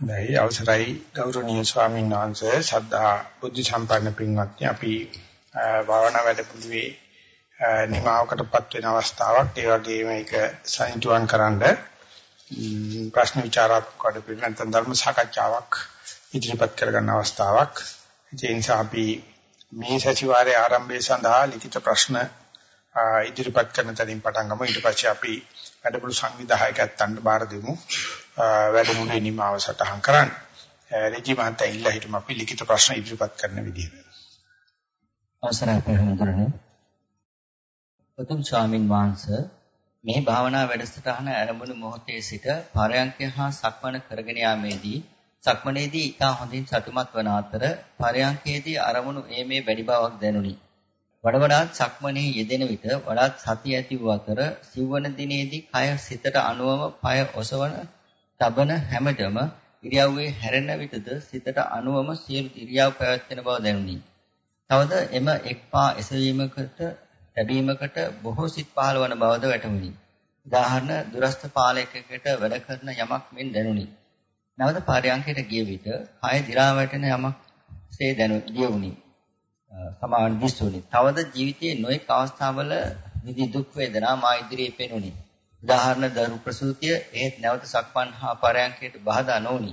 දැයි අවසරයි ගෞරවනීය ස්වාමීන් වහන්සේ ශ්‍රද්ධා බුද්ධ සම්පන්න පින්වත්නි. අපි භාවනා වැඩපිළිවෙලේ නිමාවකටපත් වෙන අවස්ථාවක්. ඒ වගේම ඒක සනිටුවන් කරන්න ප්‍රශ්න විචාරාත්මක වැඩපිළිවෙල නැත්නම් ධර්ම සාකච්ඡාවක් ඉදිරිපත් කරගන්න අවස්ථාවක්. ඒ නිසා අපි මේ සතිವಾರයේ ආරම්භය සඳහා ලිඛිත ප්‍රශ්න ඉදිරිපත් කරන තැනින් පටන් ගමු ඊට පස්සේ අපි වැඩමුළු සංවිධායකයන්ට බාර දෙමු වැඩමුළුවේ නිමාව සටහන් කරන්න. රජි මහතා ඉල්ලා හිටම අපි ලිඛිත ප්‍රශ්න ඉදිරිපත් කරන විදිහ. අවසරයි පෙරමුදුරනේ. උතුම් ස්වාමින් වහන්සේ මේ භාවනා වැඩසටහන ආරම්භන මොහොතේ සිට පරයන්කය හා සක්මන කරගෙන යාමේදී සක්මනේදී ඉතා හොඳින් සතුටුමත් වන අතර පරයන්කේදී අරමුණු ඒමේ වැඩි බවක් දැනුනි. වඩ වඩාත් සක්මනේ යෙදෙන විට වඩාත් සතිය ඇති වූ අතර සිව්වන දිනේදී කය සිතට අනුවම পায় ඔසවන තබන හැමදම ඉරියව්වේ හැරෙන විටද සිතට අනුවම සියලු ඉරියව් පැවැත්වෙන බව දැනුනි. තවද එම එක්පා එසවීමකට ලැබීමකට බොහෝ සිත් පහළ වන බවද වැටහුණි. උදාහරණ දුරස්ත පාලකයකට වැඩ කරන යමක් මෙන් දැනුනි. නැවත පාරයන්කයට ගිය විට කය දි รา වැටෙන යමක් සේ දැනුනි. සමාන දිස්සුනි. තවද ජීවිතයේ නොඑක අවස්ථාවල නිදි දුක් වේදනා මා ඉදිරියේ පෙනුනි. උදාහරණ දරු ප්‍රසූතිය ඒත් නැවත සක්මන් හා පරයන්කයට බාධා නොවුනි.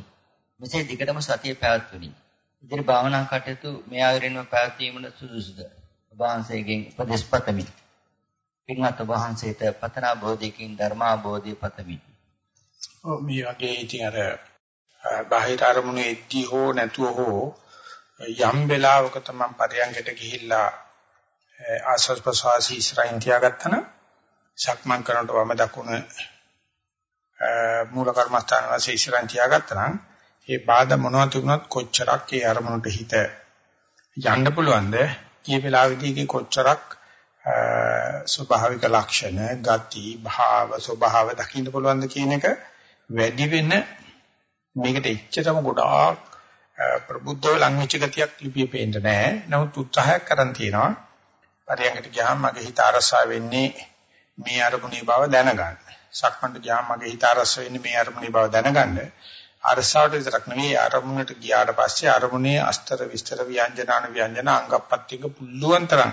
මෙසේ දිගටම සතිය පැවැත්වුනි. ඉදිරි භාවනා කටයුතු මේ ආයුරින්ම පැවැත්වීමට සුදුසුද? ඔබ වහන්සේගෙන් උපදෙස් පතමි. පින්වත් ඔබ වහන්සේට පතනා බෝධියකින් ධර්මාබෝධිය පතමි. ඔව් මේ වගේ ඉතින් අර බාහිර අරමුණු එද්දී හෝ නැතුව හෝ යම් වෙලාවක තමයි පරයන්කට ගිහිල්ලා ආස්වාද ප්‍රසවාසී ඉස්සරහින් තියාගත්තා නම් සක්මන් කරනකොට වම දකුණ මූල කර්මස්ථාන වශයෙන් ඉස්සරහින් තියාගත්තා නම් ඒ බාධා මොනවද තිබුණත් කොච්චරක් ඒ අරමුණට හිත යන්න පුළුවන්ද? කී වෙලාවෙදී කොච්චරක් ස්වභාවික ලක්ෂණ ගති භාව ස්වභාව දකින්න පුළුවන්ද කියන එක වැඩි වෙන මේකට එච්චරම ගොඩාක් ප්‍රබුද්ධව ලං වෙච්ච ගතියක් ලිපියේ පේන්න නැහැ. නමුත් උත්සාහයක් කරන් තියෙනවා. පරියන්කට ගියාම මගේ හිත අරසා වෙන්නේ මේ අරමුණේ බව දැනගන්න. සක්මන්ට ගියාම මගේ හිත අරස වෙන්නේ මේ අරමුණේ බව දැනගන්න. අරසාවට විතරක් නෙවෙයි අරමුණට ගියාට පස්සේ අරමුණේ අස්තර විස්තර ව්‍යංජනාන ව්‍යංජන අංගප්පත්තික පුල්ලුවන් තරම්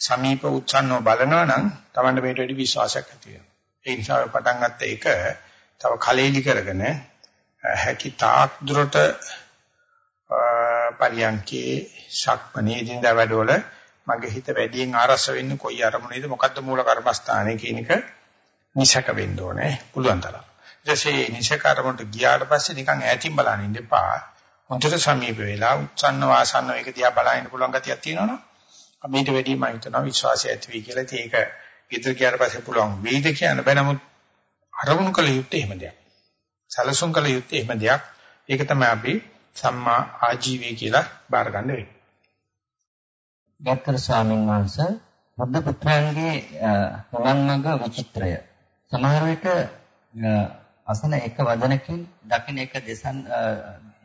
සමීප උච්චන්නව බලනවා නම් Tamanne මේට වැඩි විශ්වාසයක් ඇති වෙනවා. ඒ නිසා පටන් ගත්ත එක තව කලෙලි කරගෙන හැකි තාක් දුරට පරියන්කේ ශක්මනේ දින්දා වැඩවල මගේ හිත වැඩියෙන් ආරස වෙන්නේ කොයි අරමුණේද මොකද්ද මූල කර්මස්ථානේ කියන එක නිසක වෙන්න ඕනේ පුළුවන් තරම්. ඊටසේ නිසක අරමුණට ගියාට පස්සේ නිකන් ඈතින් බලන්න ඉන්න එපා. හොඳට සමීප වෙලා උත්සන්න වාසන්න එක දිහා බලන්න පුළුවන් ගතියක් තියෙනවනේ. මේට වැඩි මම හිතනවා විශ්වාසය ඇති වෙයි කියලා. ඒක ගෙදර ගියාට පස්සේ පුළුවන් වෙයිද කියන්න බෑ. නමුත් අරමුණු කළ යුත්තේ එහෙම දෙයක්. සැලසුම් කළ යුත්තේ එහෙම දෙයක්. ඒක තමයි අපි සම්මා ආජීවය කියලා බාර ගන්න වෙන්නේ. ගත්තර ස්වාමීන් වහන්සේ බුද්ධ පුත්‍රයන්ගේ මඟ විචිත්‍රය. සමහර විට අසන එක වදනකින් දකින්න එක දෙසන්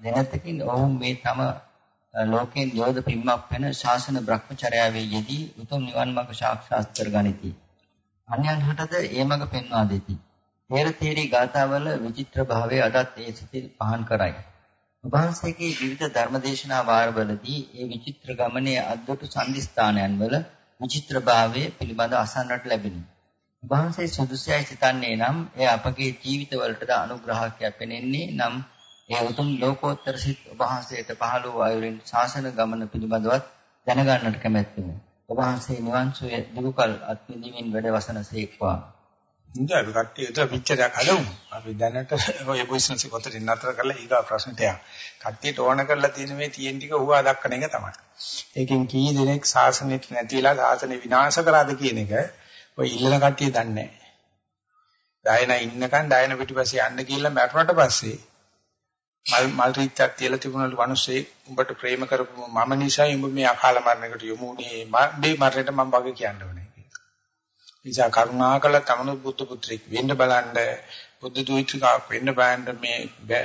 දෙනතකින් ඔවුන් මේ තම ලෝකෙන් යෝධ පිම්මක් වෙන ශාසන බ්‍රහ්මචර්යාවේ යෙදී උතුම් නිවන් මඟ සාක්ෂාත් කරගනිති. අන්‍යයන් හටද ඒ මඟ පෙන්වා දෙති. තේර තේරි ගාථාවල විචිත්‍ර භාවය අදත් ඒ සිතින් පහන් කරයි. වහන්සේගේ විවිධ ධර්මදේශනා වාරවලදී ඒ විචිත්‍ර ගමනේ අද්දුටු සම්දිස්ථානයන් වල විචිත්‍රභාවය පිළිබඳ අසන්නට ලැබිනි. වහන්සේ සුදුසුයි සිතන්නේ නම් එය අපගේ ජීවිතවලටද අනුග්‍රහයක් පෙනෙන්නේ නම් ඒ උතුම් ලෝකෝත්තර සිත් වහන්සේට පහළ වූ අයුරින් ශාසන ගමන පිළිබඳවත් දැනගන්නට කැමැත්තෙමි. ඔබ වහන්සේ නිවන් සුවය දිගුකල් අත්විඳින්මින් වැඩ වසන සේක්වා. ඉතින් අපි කට්ටියට පිච්චරයක් හදමු. අපි දැනට ඔය බිස්නස් එක කොතරින් නතර කරලා ඊගා ප්‍රශ්නට යමු. කට්ටියට ඕන කරලා තියෙන මේ තියෙන ටික හුවා දක්වන එක තමයි. ඒකෙන් කී දෙනෙක් සාසනෙට නැතිලා සාසනෙ විනාශ කරාද කියන එක ඔය ඉල්ලන කට්ටිය දන්නේ නැහැ. ඩයන ඉන්නකන් ඩයන පිටිපස්සේ යන්න කියලා මැරුණට පස්සේ මල් මල් රීත්‍යක් තියලා තිබුණලු මිනිස්සේ උඹට ප්‍රේම කරපු මම නිසා උඹ මේ අකාල මරණයකට යොමු වුණේ මේ මරණයට මම වගේ කියන්න ඕනේ. නිසා කරුණාකර තමනු බුද්ධ පුත්‍රෙක් වෙන්න බලන්න බුද්ධ දූතිකාවක් වෙන්න බලන්න මේ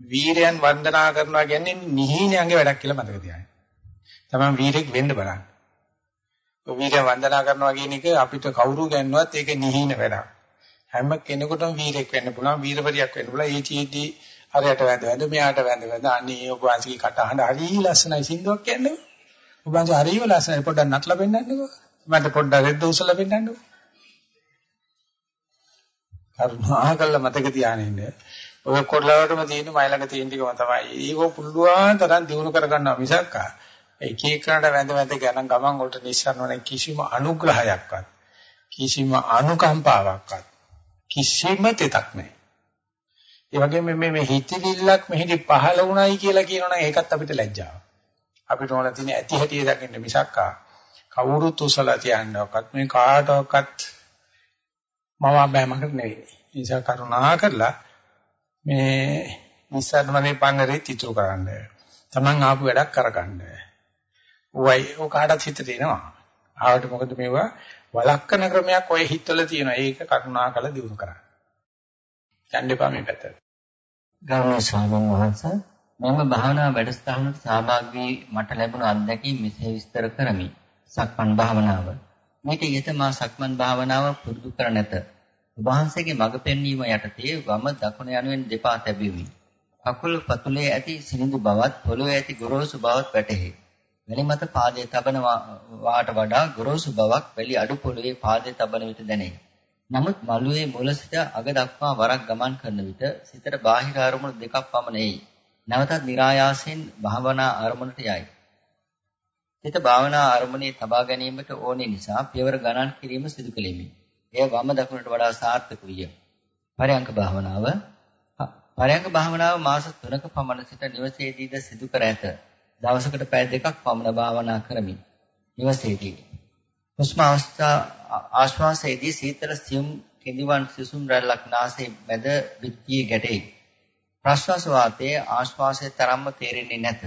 වීරයන් වන්දනා කරනවා කියන්නේ නිහිණයන්ගේ වැඩක් කියලා මතක තියාගන්න. තමන් වීරෙක් වෙන්න බලන්න. ඔය වීරයන් වන්දනා කරනවා කියන එක අපිට කවුරු ගන්නවත් ඒක නිහිණ වැඩක්. හැම කෙනෙකුටම වීරෙක් වෙන්න පුළුවන් වීරවරියක් වෙන්න පුළුවන් ඒ චීදී හරියට වැඳ වැඳ මෙයාට වැඳ වැඳ අනේ ඔබ වහන්සේගේ කටහඬ හරි ලස්සනයි සින්දුවක් කියන්නේ ඔබ වහන්සේ හරිම ලස්සනයි පොඩ්ඩක් නටලා පෙන්නන්නකෝ මට පොඩ්ඩක් රෙද්ද උසලා පෙන්නන්නකෝ කරුණාකරලා මතක තියාගෙන ඉන්න. ඔය කොල්ලවටම තියෙන මයි ළඟ තියෙන ටිකම තමයි. ඒක පුළුවන් තරම් දිනු කරගන්නවා මිසක් එක එකකට වැඳ වැඳ ගණන් ගමන් වලට නිස්සාරණ කිසිම අනුග්‍රහයක්වත් කිසිම අනුකම්පාවක්වත් කිසිම තෙතක් නැහැ. ඒ වගේම මේ මේ හිතවිල්ලක් මෙහෙදි පහළ වුණයි කියලා කියනවනම් ඒකත් අපිට ලැජ්ජාවක්. අපිට ඕන තියෙන ඇති හැටි දකින්න මිසක් කවුරුත් උසලා තියන්නවක්වත් මේ කාටවත් මම බෑමකට නෙවෙයි. නිසා කරුණා කරලා මේ නිස්සාරණමේ පන්නරේ තිතුරු කරන්න. Taman ආපු වැඩක් කරගන්න. ඔයයි ඔය කාටත් හිතට එනවා. ආවට මොකද මේවා වළක්කන ක්‍රමයක් ඔය හිතවල තියෙනවා. ඒක කරුණාකර දිනු කරන්න. යන්න එපා මේ පැත්තට. ගෞරවනීය ස්වාමීන් වහන්සේ මම භාවනා වැඩසටහනට සහභාගී මට ලැබුණු අත්දැකීම් මෙසේ විස්තර කරමි. සක්මන් භාවනාව. මේක ඊට මා සක්මන් භාවනාව පුරුදු කර නැත. වහන්සේගේ මඟ පෙන්වීම යටතේ වම දකුණ යනුවෙන් දෙපා තැබෙමි. අකුල් පතුලේ ඇති සිනිඳු බවත් පොළොවේ ඇති ගොරෝසු බවත් වැටහේ. වැලි මත පාදයේ තබන වාට වඩා ගොරෝසු බවක් වැලි අඩු පොළවේ පාදයේ තබන විට දැනේ. නමුත් මළුවේ මුල සිට අග දක්වා වරක් ගමන් කරන විට සිතට බාහිර අරමුණු දෙකක් පමණ එයි. නැවතත් નિરાයාසයෙන් භාවනා අරමුණට යයි. සිත භාවනා අරමුණේ තබා ගැනීමට ඕනේ නිසා පියවර ගණන් කිරීම සිදු කෙලිමි. එය වම දකුණට වඩා සාර්ථක විය. පරයන්ක භාවනාව පරයන්ක භාවනාව මාස 3ක පමණ සිට නිවසේදීද සිදු කර ඇත. දවසකට පැය දෙකක් පමණ භාවනා කරමි. නිවසේදී. හුස්ම අවස්ථා ආශ්වාසයේදී සීතල සියුම් කෙඳිවන් සිසුම් රැල්ලක් නාසයේ මැද පිටියේ ගැටේ. ප්‍රශ්වාස වාතයේ ආශ්වාසයේ තරම්ම තේරෙන්නේ නැත.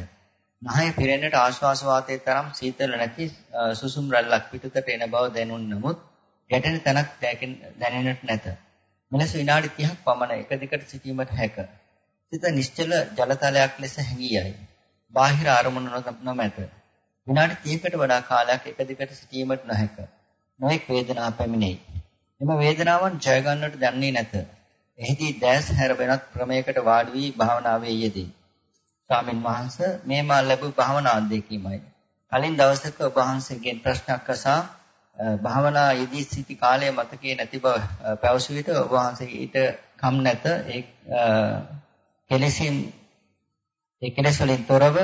නහය පිරෙන්නට ආශ්වාස වාතයේ තරම් සීතල නැති සුසුම් රැල්ලක් පිටතට එන බව දැනුන් නමුත් ගැටෙන තැනක් දැනෙන්නට නැත. මෙලෙස විනාඩි 30ක් පමණ එක දිගට සිටීමට හැක. සිත නිශ්චල ජලතලයක් ලෙස හැඟී යයි. බාහිර අරමුණු නොමැත. විනාඩි 30කට වඩා කාලයක් එක දිගට සිටීමට නොහැක. නොඑක් වේදනා පැමිණෙයි. එම වේදනාවන් ජය ගන්නට දන්නේ නැත. එහිදී දැස් හැර වෙනත් ක්‍රමයකට වාඩි වී භාවනාවේ යෙදී. ස්වාමින් වහන්සේ මේ මා ලැබූ භාවනා අත්දැකීමයි. කලින් දවසක ඔබ වහන්සේගෙන් ප්‍රශ්නයක් අසා භාවනා යෙදී සිටි කාලය මතකයේ නැති බව පැවසු විට ඔබ වහන්සේ ඊට කම් නැත ඒ කෙලෙසින් ඒ කෙලෙස් වලින් තොරව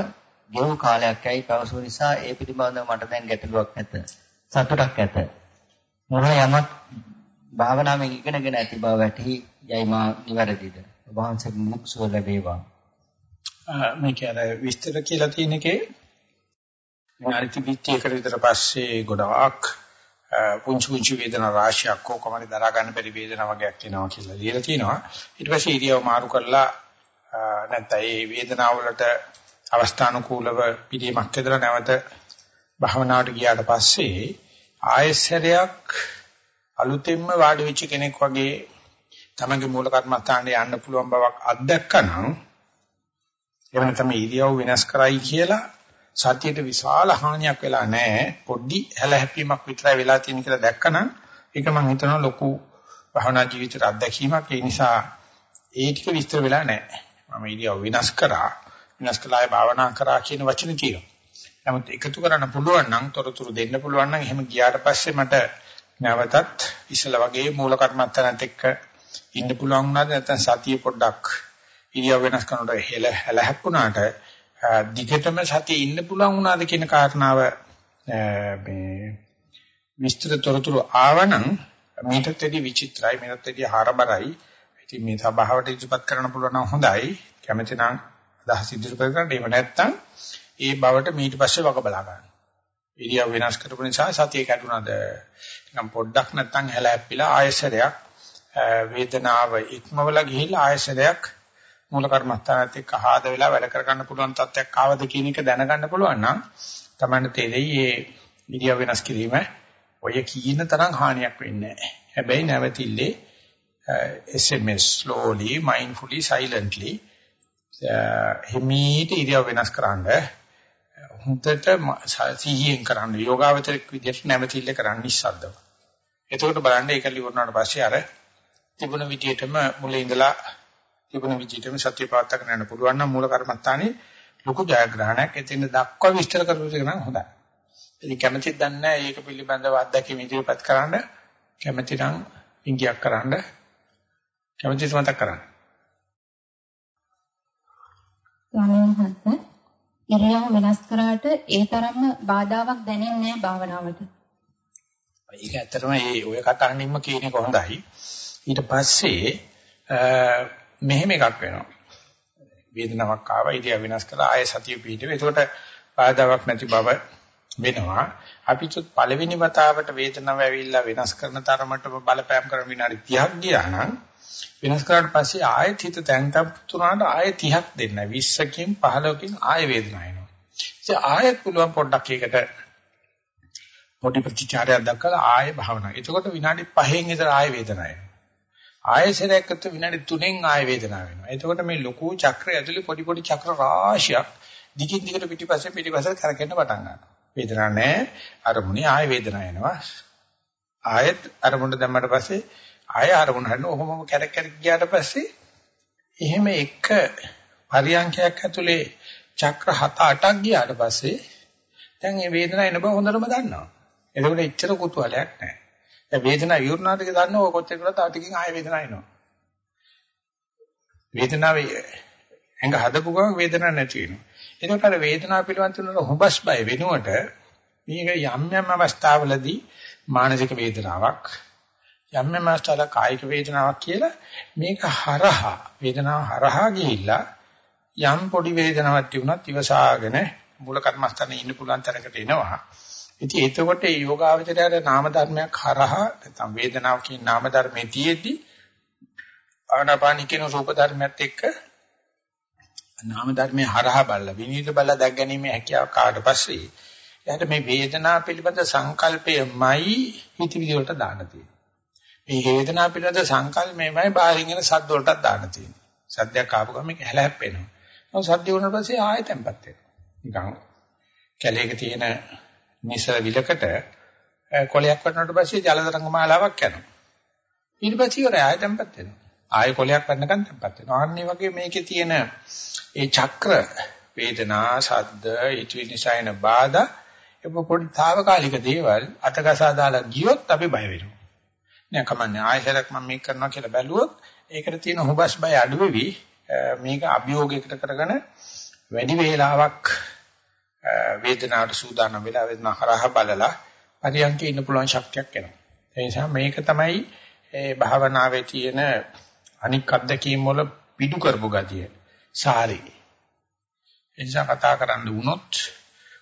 ගෙවු කාලයක් ඇයි පැවසු නිසා ඒ පිළිබඳව මට දැන් ගැටලුවක් නැත. සතුටක් ඇත. මොන යමක් භාවනාවෙන් ඉගෙනගෙන ඇති බව වැටහි යයි මා නිවැරදිද? ඔබ වහන්සේගේ මුක් සුව ලැබේවා. මේක අර විස්තර කියලා තියෙන එකේ විනාඩි 30කට විතර පස්සේ ගොඩාක් පුංචි පුංචි වේදනා රාශියක් කොහොමද දරා ගන්න බැරි වේදනා වගේක් එනවා කියලා ලියලා තිනවා. ඊට පස්සේ ඉරියව් මාරු කරලා නැත්නම් ඒ වේදනාව වලට අවස්ථානුකූලව පිළියමක් හදලා නැවත භාවනාවට ගියාට පස්සේ ආයසරයක් අලුතෙන්ම වාඩි වෙච්ච කෙනෙක් වගේ තමගේ මූල කර්මස්ථානයේ යන්න පුළුවන් බවක් අත්දැක්කනම් එහෙම තමයි ඉරියව් වෙනස් කරයි කියලා සතියට විශාල හානියක් වෙලා නැහැ. පොඩි හැලහැප්පීමක් විතරයි වෙලා තියෙන කියලා දැක්කනම් ඒක මම හිතනවා ලොකු භවනා ජීවිතයට අත්දැකීමක්. ඒ නිසා ඒ ටික විස්තර වෙලා නැහැ. මම ඉරියව් වෙනස් කරා, වෙනස් කළාය භාවනා කරා කියන වචන තියෙනවා. නමුත් එකතු කරන්න පුළුවන් නම් තොරතුරු දෙන්න පුළුවන් නම් එහෙම ගියාට පස්සේ මට නැවතත් ඉස්සල වගේ මූල කර්මත්තනත් එක්ක ඉන්න පුළුවන් වුණාද නැත්නම් සතිය පොඩ්ඩක් ඉරියව් වෙනස් කරනකොට හෙල හැලහැප්පුණාට දිගටම සතියේ ඉන්න පුළුවන් වුණාද කියන කාරණාව මේ විස්තර තොරතුරු ආවනම් මේකත් වැඩි විචිත්‍රයි මේකත් වැඩි හරබරයි. ඉතින් මේ සභාවට ඉදිරිපත් කරන්න පුළුවන් නම් හොඳයි. කැමති නම් අදහස් ඉදිරිපත් කරන්න එහෙම නැත්නම් ඒ බවට ඊට පස්සේ වග බලා ගන්න. ඉරියව් වෙනස් කරපු නිසා සතිය කැඩුනද නිකන් පොඩ්ඩක් නැත්නම් හැලහැප්පිලා ආයසරයක් වේදනාව ඉක්මවලා ගිහිල්ලා ආයසරයක් මූල කර්මස්ථානත් එක්ක ආහද වෙලා වැඩ කර ගන්න පුළුවන් තත්ත්වයක් ආවද කියන එක දැනගන්න පුළුවන් නම් තමයි තේරෙයි මේ විදිය වෙනස් කිරීම ඔය කීන තරම් හානියක් වෙන්නේ නැහැ. හැබැයි නැවතිල්ලේ SMS slowly mindfully silently හිමීට ඉරියව් වෙනස් කරන්න හුඳට සිහියෙන් කරන්න යෝගාවචරික විදිහට නැවතිල්ල කරන්න ඉස්සද්දව. එතකොට බලන්න ඒක ලියුණාට පස්සේ අර තිබුණ විදියටම මුලින් ඉඳලා තිබුණ විදියටම සත්‍ය පාත්තක යන්න පුළුවන් නම් මූල කර්මස්ථානේ ලොකු ජයග්‍රහණයක් එතෙන් දක්වා විස්තර කරපු එක නම් හොඳයි. ඉතින් කැමැතිද දන්නේ ඒක පිළිබඳව අත්දැකීම් ඉදිරිපත් කරන්න කැමැති නම් ඉංගියක් කරන්න කැමැතිද මතක් කරන්න. ස්වාමීන් වහන්සේ ඉරියව් වෙනස් කරාට ඒ තරම්ම බාධාවක් දැනෙන්නේ නැහැ භාවනාවට. ඒක ඇත්තටම මේ ඔය කතාන්නින්ම කියන එක හොඳයි. ඊට පස්සේ මෙහෙම එකක් වෙනවා. වේදනාවක් ආවා ඉරියව් වෙනස් කළා ආය සතිය පිටවෙ. ඒකට බාධාවක් නැති බව වෙනවා. අපිට පළවෙනි වතාවට වේදනාව ඇවිල්ලා වෙනස් කරන තරමටම බලපෑම් කරන විනාඩි 30ක් ගියා නම් වෙනස් කරාට පස්සේ ආයෙත් හිත තැන්තප් තුනට ආයෙ 30ක් දෙන්න 20කින් 15කින් ආයෙ වේදනාව එනවා. ඉතින් ආයෙත් පුළුවන් පොඩ්ඩක් ඒකට පොඩි ප්‍රතිචාරයක් දක්වලා ආයෙ භාවනාව. එතකොට විනාඩි 5න් විතර ආයෙ වේදනාව එනවා. ආයෙ සරයකට විනාඩි 3න් ආයෙ වේදනාව වෙනවා. එතකොට මේ ලොකු චක්‍රය ඇතුලේ පොඩි පොඩි චක්‍ර රාශියක් දිගින් දිගට පිටිපස්සේ පිටිපස්සේ කරකෙන්න පටන් ගන්නවා. වේදනාවක් නැහැ. අරමුණේ ආයෙ වේදනාව එනවා. ආයෙත් අරමුණ දැම්මට පස්සේ ආය ආරමුණ හරින ඔහොමම කැරක් කැරක් ගියාට පස්සේ එහෙම එක පරියන්ඛයක් ඇතුලේ චක්‍ර 7 8ක් ගියාට පස්සේ දැන් මේ වේදනාව එන බව හොඳටම දන්නවා. එතකොට එච්චර කුතුහලයක් නැහැ. දැන් වේදනාව විවරණාට කියලා දන්නවා ඔය කොච්චර කරලා තව ටිකකින් ආය වේදනාව එනවා. වේදනාවේ ඇඟ හදපු ගමන් වේදනාවක් නැති වෙනවා. එතකොට අර වේදනාව පිළිබඳ තුනට හොබස් බය වෙනුවට මේක යම් යම් අවස්ථාවලදී මානසික වේදනාවක් යම් යම් අවස්ථාවල කායික වේදනාවක් කියලා මේක හරහා වේදනාව හරහා ගිහිල්ලා යම් පොඩි වේදනාවක් තිබුණත් ඉවසාගෙන මූල කර්මස්ථානේ ඉන්න පුළුවන් තරකට එනවා. ඉතින් එතකොට මේ යෝගාවචරයට නාම ධර්මයක් හරහා නැත්නම් වේදනාව කියන නාම ධර්මයේ තියෙද්දි ආනාපානික කියන රූප ධර්මයත් එක්ක නාම ධර්මයේ හරහා බලලා විනීත බලලා දැක් ගැනීම හැකියාව කාට පස්සේ එයාට මේ වේදනාව පිළිබඳ සංකල්පයමයි හිතවිලි වලට දාන්න තියෙන්නේ. මේ වේදනාව පිළිබඳ සංකල්පයමයි බාහිරින් එන සද්ද වලටත් දාන්න තියෙන්නේ. සද්දයක් ආපු ගමන් මේක හැලහැප්පෙනවා. මොකද සද්ද වුණාට පස්සේ ආයෙ තැම්පත් වෙනවා. නිකන් කැලේක තියෙන නිසල විලකට කොලයක් වටනට පස්සේ ජල තරංග මාලාවක් යනවා. ඊට පස්සේ ඉවරයි ආයෙ තැම්පත් වෙනවා. ආයෙ කොලයක් වටනකන් තැම්පත් වෙනවා. අන්න වගේ මේකේ තියෙන ඒ චක්‍ර වේදනා සද්ද ඊටි නිසායන බාධා ඒ පොඩි తాවකාලික දේවල් අතකසා දාලා ගියොත් අපි බය වෙනවා. නෑ කමන්නේ ආයෙසරක් මම මේක කරනවා කියලා බැලුවොත් ඒකට තියෙන හොබස් බය අඩු වෙවි මේක අභියෝගයකට කරගෙන වැඩි වේලාවක් වේදනාවට සූදානම් වෙලා වේදනාව හරහා බලලා පරියන්කේ ඉන්න පුළුවන් ශක්තියක් එනවා. ඒ නිසා මේක තමයි ඒ භාවනාවේ තියෙන අනික් අත්දැකීම් වල පිටු කරපු ගතිය. සාරි. ඒ නිසා කතා කරන්න වුණොත්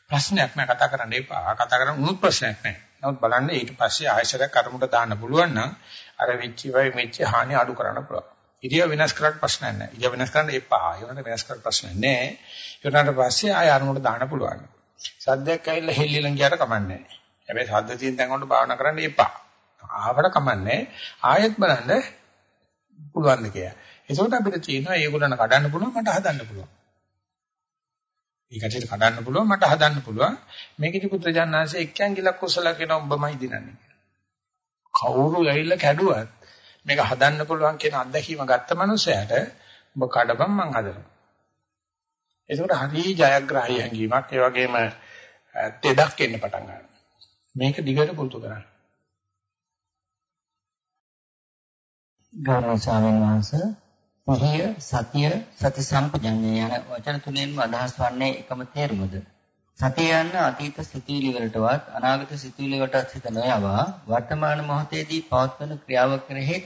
ප්‍රශ්නයක් නෑ කතා කරන්න එපා. කතා කරන්න වුණොත් ප්‍රශ්නයක් නෑ. නමුත් බලන්න ඊට පස්සේ ආයශරයක් අරමුණට දාන්න පුළුවන් නම් අර වෙච්ච වෙයි මෙච්ච හානි අඩු කරන්න පුළුවන්. ඉරියව් වෙනස් කරලා ප්‍රශ්නයක් නැහැ. ඉරියව් වෙනස් කරන්න එපා. ඒකට වෙනස් කරලා ප්‍රශ්නයක් නැහැ. ඒකට පස්සේ ආය අරමුණට දාන්න පුළුවන්. සද්දයක් ඇවිල්ලා හෙල්ලිලන් ගියාට කමන්නේ නැහැ. හැබැයි සද්ද තියෙන තැන් වලට භාවනා කරන්න එපා. ආවට කමන්නේ ආයෙත් බලන්න පුළුවන් ද කියලා. ඒකට අපිට තියෙනවා ඒගොල්ලන් කඩන්න පුළුවන් මට හදන්න පුළුවන්. ඒකට කඩන්න පුළුවන් මට හදන්න පුළුවන්. මේකෙදි පුත්‍රජානනාංශය එක්කන් ගිලක් කුසල කියන ඔබමයි දිනන්නේ. කවුරු ඇවිල්ලා කැඩුවත් මේක හදන්න පුළුවන් කියන අත්දැකීම ගත්ත මනුස්සයාට ඔබ කඩපම් මං හදනවා. ඒකට හරි ජයග්‍රාහී හැඟීමක් ඒ වගේම තෙදක් එන්න පටන් ගන්නවා. මේක දිගට පුරුදු කරන්න. ගෞරව ස්වාමීන් වහන්සේ සිහිය සතිය සති සම්පජඤ්ඤය යන වචන තුනෙන්ම අදහස් වන්නේ එකම තේරුමද සතිය යන අතීත සිතුවිලි වලටවත් අනාගත සිතුවිලි වලටත් හිත නොයවා වර්තමාන මොහොතේදී පවත්වන ක්‍රියාව කෙරෙහි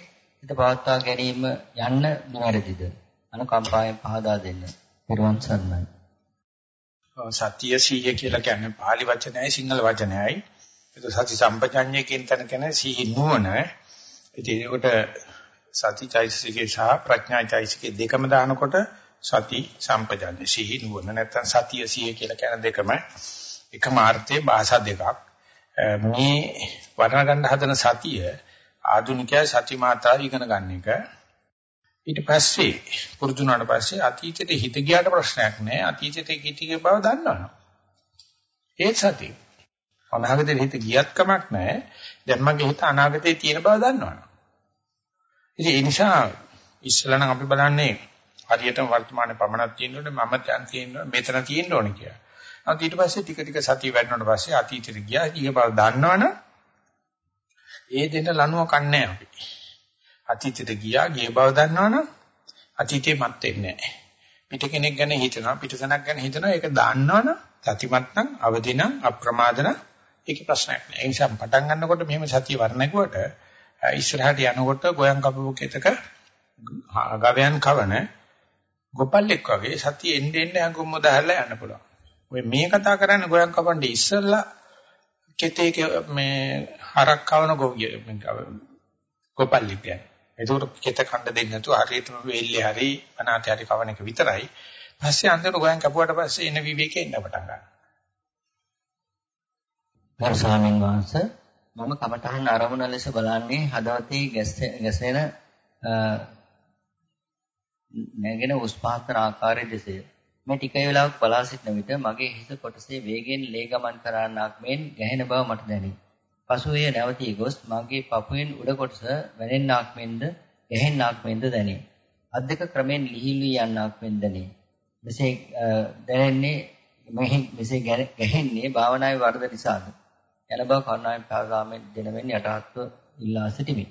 හිත පවත්වා ගැනීම යන්න නිවැරදිද අනුකම්පාවෙන් පහදා දෙන්න. පෙරවන් සර්ණයි. සතිය සිහිය කියලා කියන්නේ pāli වචනයයි සිංහල වචනයයි. ඒක සති සම්පජඤ්ඤය කියන තැන කියන්නේ සිහි නුවණ. ඒකට සතිචෛසිකේ සහ ප්‍රඥාචෛසිකේ දෙකම දානකොට සති සම්පජාන්නේ සිහි නුවණ. නැත්නම් සතිය සිහිය කියලා කියන දෙකම එකම අර්ථයේ භාෂා දෙකක්. මේ වර්ණ ගන්න හදන සතිය ආධුනිකයා සති මාත්‍රා ඉගෙන ගන්න එක. ඊට පස්සේ පුරුදුනාට පස්සේ අතීතයට හිත ගියාට ප්‍රශ්නයක් නැහැ අතීතයට කිටිගේ බව දන්නවනේ ඒ සතිය. අනාගතයට හිත ගියත් කමක් නැහැ දැන් මගේ හිත අනාගතේ තියෙන බව දන්නවනේ ඉතින් ඒ නිසා ඉස්සලා නම් අපි බලන්නේ හරියටම වර්තමානයේ පමණක් තියෙනකොට මම දැන් තියෙනවා මෙතන තියෙන්න ඕනේ කියලා. නමුත් ඊට පස්සේ ටික ටික සතිය වැඩනකොට පස්සේ අතීතෙට ගියා ඊග බව දන්නවනම් ඒ දෙන්න ලනුව කන්නේ අපි. අතීතෙට ගියා ගිය බව දන්නවනම් අතීතේ මත් වෙන්නේ නැහැ. පිට කෙනෙක් ගැන හිතනවා පිටසනක් ගැන හිතනවා ඒක දාන්නවනම් සතිමත් නම් අවදි නම් අප්‍රමාද නම් ඒකේ ප්‍රශ්නයක් නෑ. ඒ නිසා පටන් ගන්නකොට මෙහෙම සතිය වර්ණකුවට ඉස්සරහට යනකොට ගෝයන් කපපු කෙතක ගවයන් කවන ගොපල්ලෙක් වගේ සතිය එන්න එන්න හඟුම්ම දහලා යන්න පුළුවන්. ඔය මේ කතා කරන්නේ ගෝයන් කපන්නේ ඉස්සෙල්ලා කෙතේ මේ හරක් කවන ගෝගිය ගොපල්ලෙක් කියන්නේ. ඒකට කෙත කණ්ඩ දෙන්නේ නැතුව හරියටම වෙල්ලේ හරි අනාතේ හරි කවන එක විතරයි. පස්සේ අන්තිමට ගෝයන් කපුවට පස්සේ එන විවේකේ එන්න පටන් ගන්නවා. ගරු ස්වාමීන් වහන්සේ මම කමඨහන් ආරමුණ ලෙස බලන්නේ හදවතේ ගැසෙන නැගෙන උස් පහත් කරන ආකාරය දෙසය. මේ ටික වේලාවක් බලා සිටන විට මගේ හිස කොටසේ වේගෙන් ලේ ගමන් කරන්නක් මෙන් ගැහෙන බව මට දැනේ. පසු එය නැවතී ගොස් මගේ පපුවෙන් උඩ කොටස වැනෙන්නක් මෙන්ද ගැහෙන්නක් මෙන්ද දැනේ. අත් දෙක ක්‍රමෙන් ලිහිල් වී යන්නක් මෙන් දැනේ. මෙසේ දැනෙන්නේ මෙහි මෙසේ ගැහෙන්නේ භාවනාවේ වර්ධ නිසාද? යන බව කරුණාවෙන් පාගාමෙන් දෙනවෙන් යටහත්ව ඉල්ලා සිටිමි.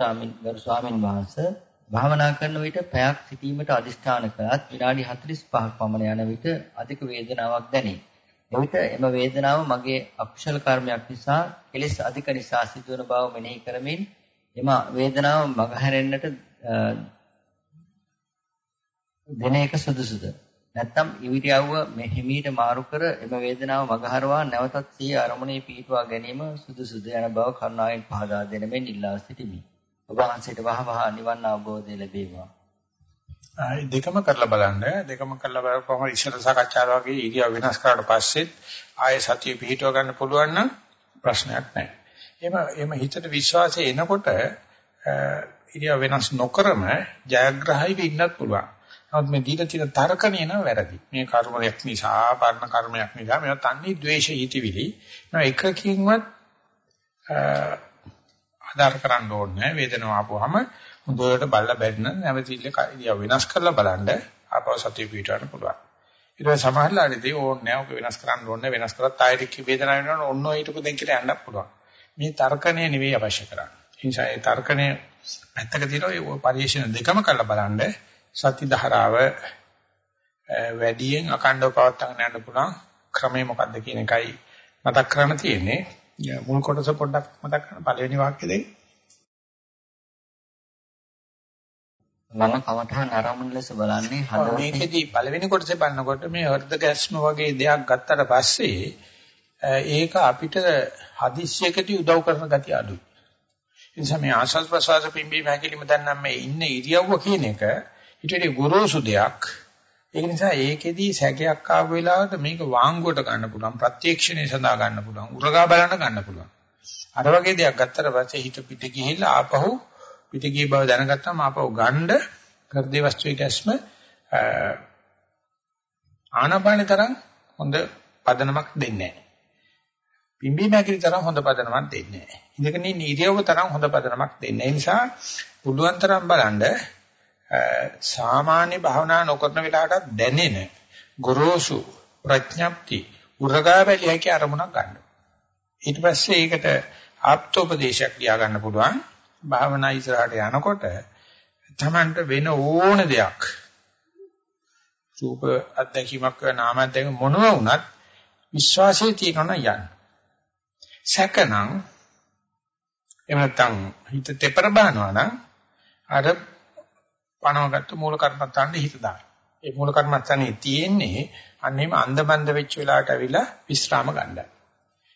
ස්වාමින් ගරු ස්වාමින් වහන්සේ භාවනා කරන විට පැයක් සිටීමට අදිෂ්ඨාන කළත් විනාඩි 45ක් පමණ යන විට අධික වේදනාවක් දැනේ. එවිට එම වේදනාව මගේ අකුශල කර්මයක් නිසා කෙලෙස් අධික නිසා සිදුවන බව මෙනෙහි කරමින් එම වේදනාව මගහැරෙන්නට දෙන එක සුදුසුද? නැත්නම් ඉවිරියව්ව මෙහිමීට මාරු කර එම වේදනාව මගහරවා නැවතත් සිය අරමුණේ පිහිටුවා ගැනීම සුදුසුද යන බව කරුණාවෙන් පහදා දෙනමින් ඉල්ලා සිටිමි. ඔබ වහන්සේට වහවහ නිවන් අවබෝධය ලැබේවා. ආයි දෙකම කරලා බලන්න. දෙකම කරලා බලපුවම ඉස්සර සාකච්ඡා වගේ ඉරියව් වෙනස් කරාට පස්සෙත් ආයේ සතිය පිහිටව ගන්න පුළුවන් නම් ප්‍රශ්නයක් නැහැ. එහෙම එහෙම හිතට විශ්වාසය එනකොට ඉරියව් වෙනස් නොකරම ජයග්‍රහයි වෙන්නත් පුළුවන්. නමුත් මේ දීලා තියෙන තර්කණය නම් වැරදි. මේ කර්මයක් නිසා, පරණ කර්මයක් නිසා මේවා තන්නේ ද්වේෂ හිතවිලි. නෝ එකකින්වත් ආදාර කරන්න ඕනේ වේදනාව ආපුවාම හොඳට බලලා බැරින නැවතිල්ල කයිය වෙනස් කරලා බලන්න ආපහු සතිය පිටවන්න පුළුවන්. ඊට පස්සේ සමහරලාදී ඕනේ නැහැ ඔක වෙනස් කරන්න ඕනේ වෙනස් කරත් ආයෙත් වේදනාව වෙනවනේ ඔන්න ඔය ඊටපු දෙන් කියලා යන්නත් පුළුවන්. මේ තර්කණය නෙවෙයි අවශ්‍ය කරන්නේ. ඒ නිසා ඒ තර්කණය පැත්තක තියලා ඔය පරිශන දෙකම කරලා බලන්න සති ධාරාව වැඩියෙන් අකණ්ඩව පවත්වාගෙන යන්න පුළුවන් ක්‍රමය මොකක්ද කියන එකයි මතක් කරන්න තියෙන්නේ. මුල් කොටස පොඩ්ඩක් මතක් කරන්න පළවෙනි වාක්‍ය දෙක. මම කවටහන් ආරම්භන ලෙස බලන්නේ හදවතේ මේකෙදි පළවෙනි කොටසේ බලනකොට මේ හෘද ගැස්ම වගේ දෙයක් ගත්තට පස්සේ ඒක අපිට හදිස්සියකදී උදව් කරන ගතිය අඩුයි. ඒ නිසා මේ ආශස් ප්‍රසවාස පිම්බීම හැකිලිම දැන් නම් මේ ඉන්න ඉරියව්ව කියන එක ඊට වඩා ගොරෝසු දෙයක්. ඒක නිසා ඒකෙදී සැකයක් ආව වෙලාවට මේක වාංගුවට ගන්න පුළුවන් ප්‍රත්‍යක්ෂණය සඳහා ගන්න පුළුවන් උරගා බලන්න ගන්න පුළුවන්. අර වගේ දෙයක් ගත්තට පස්සේ හිත පිට ගිහිල්ලා ආපහු පිට ගිය බව දැනගත්තාම ආපහු ගන්න හෘදේ වස්තුවේ ගැස්ම ආනාපාන තරම් හොඳ පදනමක් දෙන්නේ නැහැ. පිම්බීම හැකිලි තරම් හොඳ පදනමක් දෙන්නේ නැහැ. ඉඳගෙන ඉන්න ඉරියව්ව තරම් හොඳ පදනමක් දෙන්නේ. ඒ නිසා පුළුවන් තරම් බලන්න සාමාන්‍ය භාවනා නොකරන වෙලාවට දැනෙන ගොරෝසු ප්‍රඥප්ති උරගා බැලිය හැකි අරමුණක් ගන්න. ඊට පස්සේ ඒකට ආප්තෝපදේශයක් ලියා ගන්න පුළුවන්. භාවනා ඉස්සරහට යනකොට තමන්ට වෙන ඕන දෙයක් රූප අත්දැකීමක් වේ නාම අත්දැකීම මොනවා වුණත් විශ්වාසයේ තියනවා යන්න. සැකනම් එහෙම නැත්නම් හිත තෙපර බහනවා නම් අර පණවගත්ත මූල කර්මත්තාන්ට හිත දාන්න. ඒ මූල කර්මත්තානේ තියෙන්නේ අන්නේම අන්දබන්ද වෙච්ච වෙලාවට ඇවිල්ලා විස්්‍රාම ගන්නයි.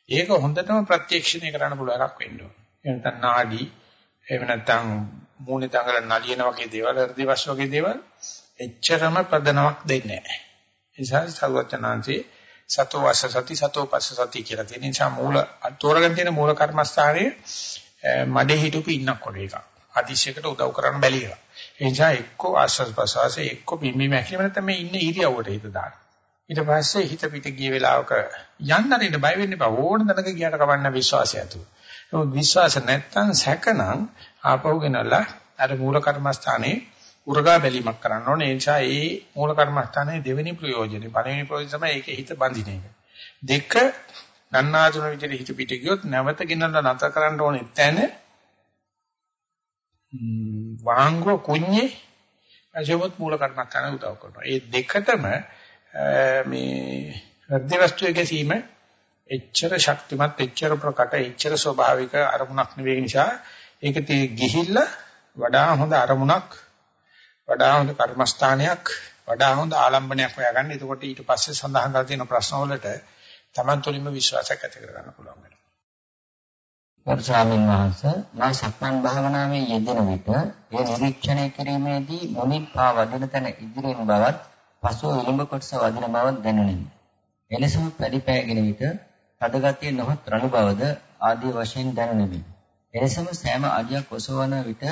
ඒක හොඳටම ප්‍රත්‍යක්ෂණය කරන්න පුළුවන් එකක් වෙන්න ඕනේ. එහෙම නැත්නම් නාඩි එහෙම නැත්නම් මූණේ දඟල නලියන වගේ දේවල් හෘදවස් වගේ දේවල් එච්චරම ප්‍රදනමක් දෙන්නේ නැහැ. ඒ නිසා සරුවචනාංශේ සතෝ වාස සති සතෝ පස්ස සති කියලා තියෙන නිසා මූල තෝරගෙන තියෙන මූල කර්මස්ථානයේ මඩේ හිටුපු ඉන්නක් වගේ එකක්. අදිශයකට උදව් කරන්න බැලි එකක්. ඒ නිසා එක්කෝ ආශ්වාස ප්‍රශ්වාසයේ එක්කෝ බිම්බි මැකිලිම නැත්නම් මේ ඉන්න ඉරියව්වට හිත දාන්න. ඊට පස්සේ හිත පිට ගිය වෙලාවක යන්න දෙන්න බය වෙන්න එපා. ඕන තැනක ගියට කවන්න විශ්වාසය ඇතුව. නමුත් විශ්වාස නැත්තම් සැකනම් ආපහු ගෙනලා අර මූල කර්මස්ථානේ උරගා බැලීමක් කරන්න ඕනේ. ඒ නිසා ඒ මූල කර්මස්ථානේ දෙවෙනි ප්‍රයෝජනේ පළවෙනි ප්‍රයෝජන තමයි ඒකේ හිත බඳින එක. දෙක නන්නාතුන විදිහට හිත පිට ගියොත් නැවත ගෙනල්ලා නැතර කරන්න ඕනේ තැන වාංගෝ කුඤ්ඤේ අජවත් මූල කර්මස්ථාන උදව් කරනවා. ඒ දෙකටම මේ හෘද වස්තුවේ සීම එච්චර ශක්තිමත් එච්චර ප්‍රකට එච්චර ස්වභාවික අරමුණක් නෙවෙයි නිසා ඒක තේ ගිහිල්ලා වඩා හොඳ අරමුණක් වඩා හොඳ කර්මස්ථානයක් වඩා හොඳ ආලම්බනයක් හොයාගන්න. එතකොට ඊට පස්සේ සඳහන් කරලා තියෙන ප්‍රශ්න වලට Taman තුලින්ම විශ්වාසයක් ඇති කරගන්න පුළුවන් වෙනවා. වර්ෂාමින් වහන්සේ මා සක්මන් භාවනාවේ යෙදෙන විට ඒ නිරීක්ෂණය කිරීමේදී මොමින් පා වදින තැන ඉදිරියෙන් බවත් පසුව විලම්භ කොටස වදින බවක් දැනුනිමි. එලෙසම පරිපෑගෙන විට තදගතිය නොහොත් රළු බවද ආදී වශයෙන් දැනුනිමි. එලෙසම සෑම අඩියක් ඔසවන විට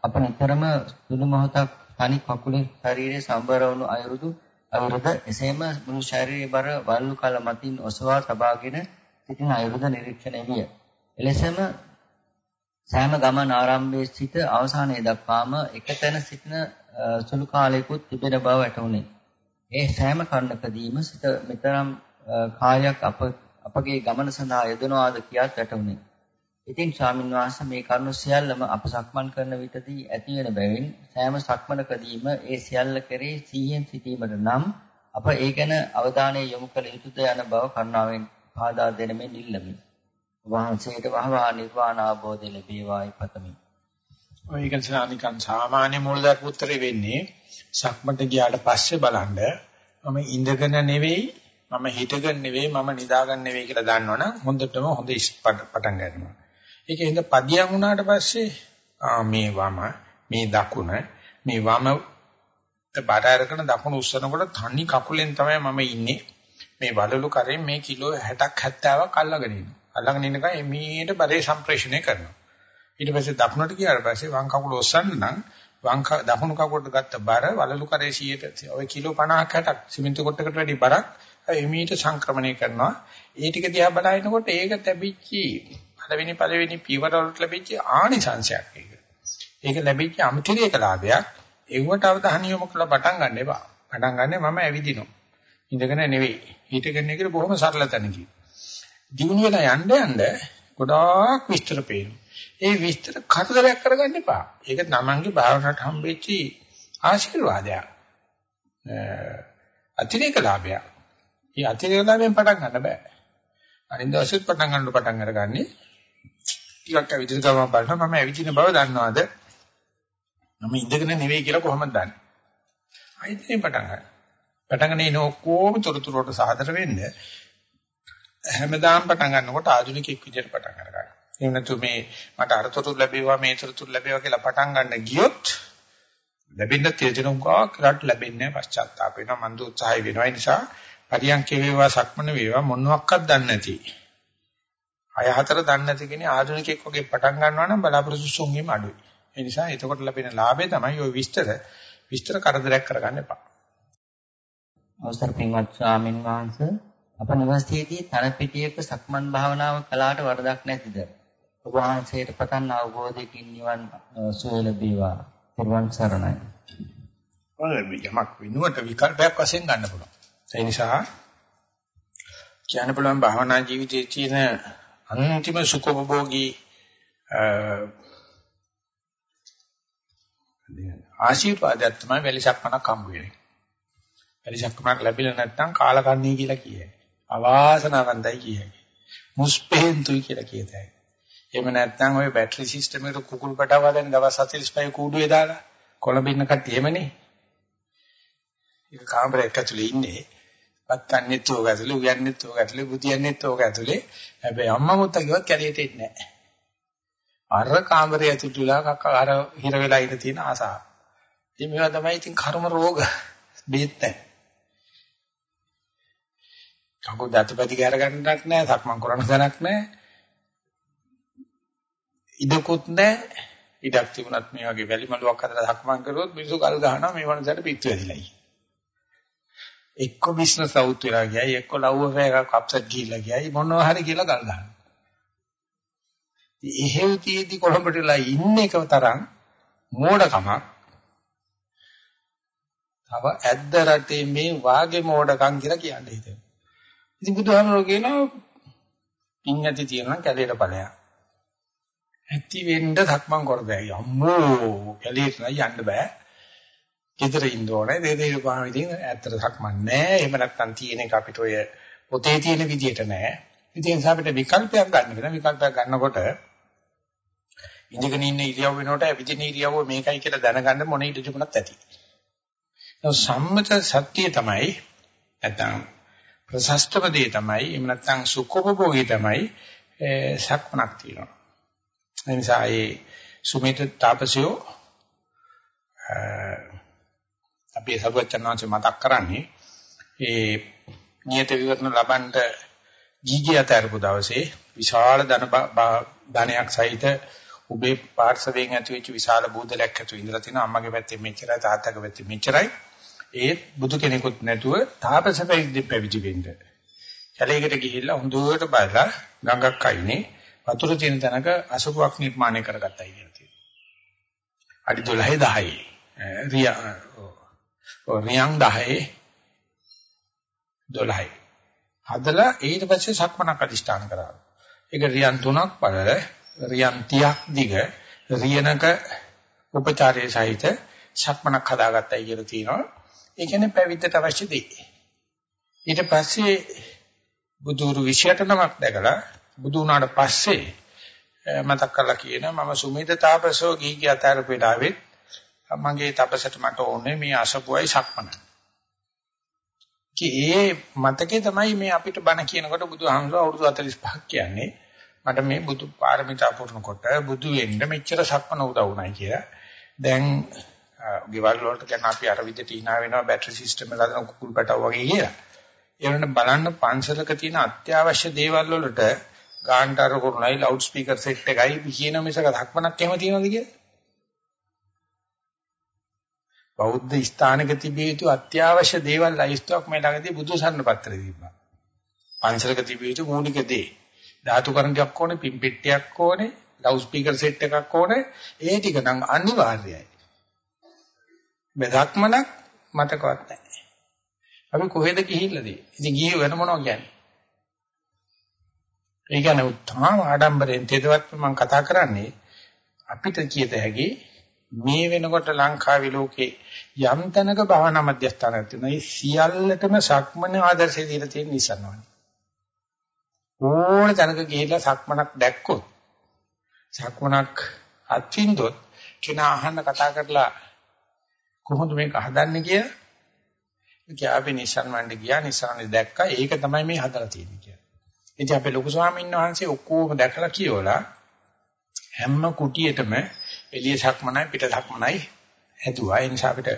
අප නිතරම සුළු මොහොතක් තනි කකුලේ ශරීරයේ සම්බර වුණු අයුරුදු අවිරුද එසේම මුළු ශරීරයේ බර වල්ලු කල මතින් ඔසවා තබාගෙන සිටින අයුරුද නිරීක්ෂණය විය. එලෙසම සෑම ගමන් ආරම්භයේ සිට අවසානයේ දක්වාම එකතැන සිටින සුළු කාලයකුත් තිබෙන බව වැටහුණේ. ඒ සෑම කර්ණකදීම සිට මෙතරම් කාලයක් අප අපගේ ගමන සඳහා යෙදෙනවාද කියාත් වැටහුණේ. ඉතින් ස්වාමින් වහන්සේ මේ කරුණු සියල්ලම අප සක්මන් කරන විටදී ඇති වෙන බැවින් සෑම සක්මනකදීම ඒ සියල්ල කෙරෙහි සිහියෙන් සිටීමට නම් අප ඒ ගැන අවධානය යොමු කළ යුතුද යන බව කරුණාවෙන් පාදා දෙනමින් ඉල්ලමි. වහන්සේට වහවා නිර්වාණ අවබෝධය ලැබේවායි පතමි. ඔය කියන්නේ නිකන් සාමාන්‍ය මූලධර්ම උත්තරේ වෙන්නේ සක්මට ගියාට පස්සේ බලන්න මම ඉඳගෙන නෙවෙයි මම හිටගෙන නෙවෙයි මම නිදාගෙන නෙවෙයි කියලා දන්නවනම් හොඳටම හොඳ පටන් ගන්නවා. ඒකේ හින්දා පදියම් වුණාට පස්සේ මේ වම මේ දකුණ මේ වම බඩ අරගෙන දකුණ උස්සනකොට තනි කකුලෙන් තමයි මම ඉන්නේ මේ වලලු කරෙන් මේ කිලෝ 60ක් 70ක් අල්ලගෙන ඉන්නවා අල්ලගෙන ඉන්නකම් එමීට බරේ සම්ප්‍රේෂණය කරනවා ඊට පස්සේ දකුණට ගියාට පස්සේ වම් කකුල ඔස්සන්න නම් වම් දකුණු කකුලට ගත්ත බර වලලු කරේ 100ට ඔය කිලෝ 50ක් 60ක් සිමෙන්ති කොටකට වැඩි බරක් එමීට සංක්‍රමණය කරනවා ඒ ටික දිහා බලනකොට ඒක තැබිච්චි පළවෙනි පළවෙනි පියවර වලට ලැබිච්ච ආනිසංශයක් ඒක. ඒක ලැබිච්ච අමුතිරේක ලාභයක්. ඒවට අවධානය යොමු කරලා පටන් ගන්න එපා. පටන් ගන්න මම ඇවිදිනවා. ඉඳගෙන නෙවෙයි. හිටගෙන ඉගෙන බොහොම සරල තැනකින්. දිනු වෙලා යන්න යන්න ගොඩාක් විස්තර පේනවා. ඒ විස්තර කරදරයක් කරගන්න එපා. ඒක තමන්ගේ භාවනාවට හම්බෙච්ච ආශිර්වාදයක්. අතිරේක ලාභයක්. මේ අතිරේක ලාභයෙන් පටන් ගන්න බෑ. අනිත් දවසෙත් පටන් ගන්න පටන් අරගන්නේ ටිකක් ඇවිදින ගමන් බලනවා මම ඇවිදින බව දන්නවද? මම ඉඳගෙන නෙවෙයි කියලා කොහොමද දන්නේ? ආයිත් පටන් ගන්න. පටන් ගන්න ඉන ඔක්කොම තොරතුරු වලට සාදර වෙන්න හැමදාම පටන් ගන්නකොට ආධුනිකෙක් විදිහට පටන් අරගන්න. එහෙම නැතු මේ මට අරතොරතුරු ලැබේවා මේ තොරතුරු ලැබේවා කියලා පටන් ගන්න ගියොත් ලැබෙන්න තියෙන උගා කරට ලැබෙන්නේ පශ්චාත්තාප වෙනවා මන්ද උත්සාහය වෙනවා ඒ නිසා පරියන්කේ වේවා සක්මන වේවා මොනවත් දන්නේ නැති අය හතර දන්නේ නැති කෙනේ ආධුනිකෙක් වගේ පටන් ගන්නවා නම් බලාපොරොත්තු සොංගෙම අඩුයි. ඒ නිසා එතකොට ලැබෙන ලාභය තමයි ওই විස්තර විස්තර කරදරයක් කරගන්න එපා. අවසර පින්වත් ස්වාමින් වහන්සේ අප නිවසේදී තනපිටියක සක්මන් භාවනාව කළාට වරදක් නැතිද? ඔබ වහන්සේට පතන් අවබෝධයකින් නිවන් සුවය ලැබේවා. පෙරවන් සරණයි. ඔය යමක් විනුවට විකල්පයක් වශයෙන් ගන්න පුළුවන්. ඒ නිසා කියන්න පුළුවන් භාවනා ජීවිතයේ තියෙන අන්තිම සුඛෝපභෝගී ආශිර්වාදයක් තමයි වෙලිසක්මනක් හම්බ වෙන්නේ. වෙලිසක්මනක් ලැබිලා නැත්නම් කාලකන්ණී කියලා කියයි. අවාසනාවන්තයි කියයි. මුස්පෙහෙන්තුයි කියලා කියතයි. එහෙම නැත්නම් ওই බැටරි සිස්ටම් එකට කුකුල් පටව හදන දවස් 45 කූඩුවේ දාලා කොළඹින්න කට්ටිය එහෙමනේ. ඒක කාමරයක ඇතුලේ ඉන්නේ. වත් කන්නේත් ඕක ඇතුලේ, උයන්නේත් ඕක ඇතුලේ, බුදියන්නේත් ඕක ඇතුලේ. හැබැයි අම්මා මුත්තා කිව්වත් කැලියට එන්නේ නැහැ. අර කාමරය ඇතුළේලා කක්ක අර හිර වෙලා ඉඳ තියෙන ආසාව. ඉතින් මේවා තමයි ඉතින් කර්ම රෝග බේත් නැහැ. කකුල් දතපැති ගෑර ගන්නක් නැහැ, සක්මන් කරන්න තැනක් නැහැ. ඉඩකුත් නැහැ. ඉඩක් තිබුණත් මේ වගේ වැලි මලුවක් අතර සක්මන් කරුවොත් මිනිස්සු කල් ගහනවා මේ වන්සට පිටු වෙදිලායි. එක්ක බිස්නස් අවුත් වෙලා ගියයි එක්ක ලව් එකක් අප්සෙට් ගිහිල්ලා ගියයි මොනවා හරි කියලා ගල් ගන්නවා. එහෙව් තියේදී කොළඹටලා ඉන්න එක තරම් මෝඩකමක්. තව ඇද්ද රටේ මේ වාගේ මෝඩකම් කියලා කියන්නේ හිතෙනවා. ඉතින් බුදුහාමරෝ කියනවා පින් ඇති තියෙනවා කැලේට ඵලයක්. ඇති වෙන්න ධක්මං කරදයි. අම්මෝ කැලේට යන්න බෑ. ගෙදර ඉන්න ඕනේ. දෙදේ පාන ඉතින් ඇත්තට ධක්මං නෑ. එහෙම නැත්නම් තියෙන එක අපිට ඔය පොතේ තියෙන විදියට නෑ. ඉතින් අපිට විකල්පයක් ගන්න වෙන විකල්පයක් ගන්නකොට ඉඳගෙන ඉන්න ඉරියව් වෙනකොට ඇවිදින ඉරියව්ව මේකයි කියලා දැනගන්න මොන ඉඩ තිබුණත් ඇති. ඒ සම්මත සත්‍යය තමයි නැත්නම් ප්‍රශස්තම දේ තමයි එහෙම නැත්නම් සුඛෝපභෝගී තමයි සක්මනක් තියෙනවා. ඒ නිසා ඒ සුමිත තාපසයෝ අපි සර්වචනාංශ මතක් කරන්නේ ඒ නියත විවරණ ලබන්න ගීගිය අතරපු දවසේ විශාල ධන ධනයක් සහිත උබේ පාර්ශවයෙන් ඇති වෙච්ච විශාල බූදලයක් ඇතුළේ ඉඳලා තිනවා අම්මගේ පැත්තේ මෙච්චරයි තාත්තගේ පැත්තේ මෙච්චරයි ඒත් බුදු කෙනෙකුත් නැතුව තාපස පැවිදි වෙන්න. කැලේකට ගිහිල්ලා හොඳට බලලා ගඟක් අයිනේ වතුර තියෙන තැනක අසුබක් නිර්මාණය කරගත්තයි කියලා තියෙනවා. අඩි 12 10 රියා රියන් 10 12 හදලා ඊට පස්සේ සක්මනක් අදිෂ්ඨාන කරා. ඒක රියන් 3ක් බලල රියන් 30ක් දිග රියනක උපචාරයේ සහිත සක්මනක් හදාගත්තයි කියලා තියෙනවා. ඒ කියන්නේ පැවිද්දට අවශ්‍ය දෙය. ඊට පස්සේ බුදුරු 28 නමක් දැකලා බුදු වුණාට පස්සේ මතක් කරලා කියනවා මම සුමේද තාපසෝ ගිහි ගිය අතර පෙළාවෙත් මගේ තපසට මට ඕනේ මේ අසපුවයි සක්මනයි. ඒ මතකේ තමයි මේ අපිට බණ කියනකොට බුදුහාමුදුරුවෝ අවුරුදු 45ක් කියන්නේ මට මේ බුදු පාරමිතා පුරන කොට බුදු වෙන්න මෙච්චර සක්මන උදව් වුණයි කියලා. දැන් ගෙවල් වලට කියන අපි අර විදිහට hina වෙනවා බැටරි සිස්ටම් එක හදන කුකුල් පැටව වගේ කියලා. ඒ වෙනකොට බලන්න පන්සලක තියෙන අත්‍යවශ්‍ය දේවල් වලට ගාන්ටාර කරුණයි ලවුඩ් ස්පීකර් සෙට් එකයි කියන මිසක ධක්මනක් එහෙම තියනවද කියලා? බෞද්ධ ස්ථානක තිබිය යුතු අත්‍යවශ්‍ය දේවල් ලයිස්තුවක් මේ ළඟදී බුදුසරණ පත්‍රේ තිබ්බා. පන්සලක තිබිය යුතු මූලික දේ. ධාතු කරණයක් ඕනේ, පිම්පෙට්ටියක් ඕනේ, ලවුඩ් ස්පීකර් සෙට් එකක් ඕනේ. ඒ ටික නම් අනිවාර්යයි. මේ ධක්මනක් මතකවත් නැහැ. අපි කොහෙද ගිහිල්ලාද? ඉතින් ගියේ වෙන මොනවද කියන්නේ? ඒ කියන්නේ තාම ආඩම්බරෙන් තේදවත් මම කතා කරන්නේ අපිට කියත හැකි මේ වෙනකොට ලංකාවේ ලෝකේ යම් තැනක භාවනා මධ්‍යස්ථානයක් තියෙනවා. ඒ සියල්ලටම සක්මන ආදර්ශය දීලා තියෙන නිසනවනේ. ඕන තැනක ගිහිල්ලා සක්මනක් දැක්කොත් සක්මනක් අත්විඳොත් කෙනා අහන්න කතා කරලා කොහොමද මේක හදන්නේ කියලා. ඉතින් අපි නිසන් වණ්ඩ ගියා නිසන්නේ දැක්කා ඒක තමයි මේ හදලා තියෙන්නේ කියලා. ඉතින් අපේ ලොකු ස්වාමීන් වහන්සේ ඔක්කොම දැකලා කියවලා හැම කුටියෙටම එළිය සක්මනයි පිට සක්මනයි හැදුවා. ඒ නිසා අපිට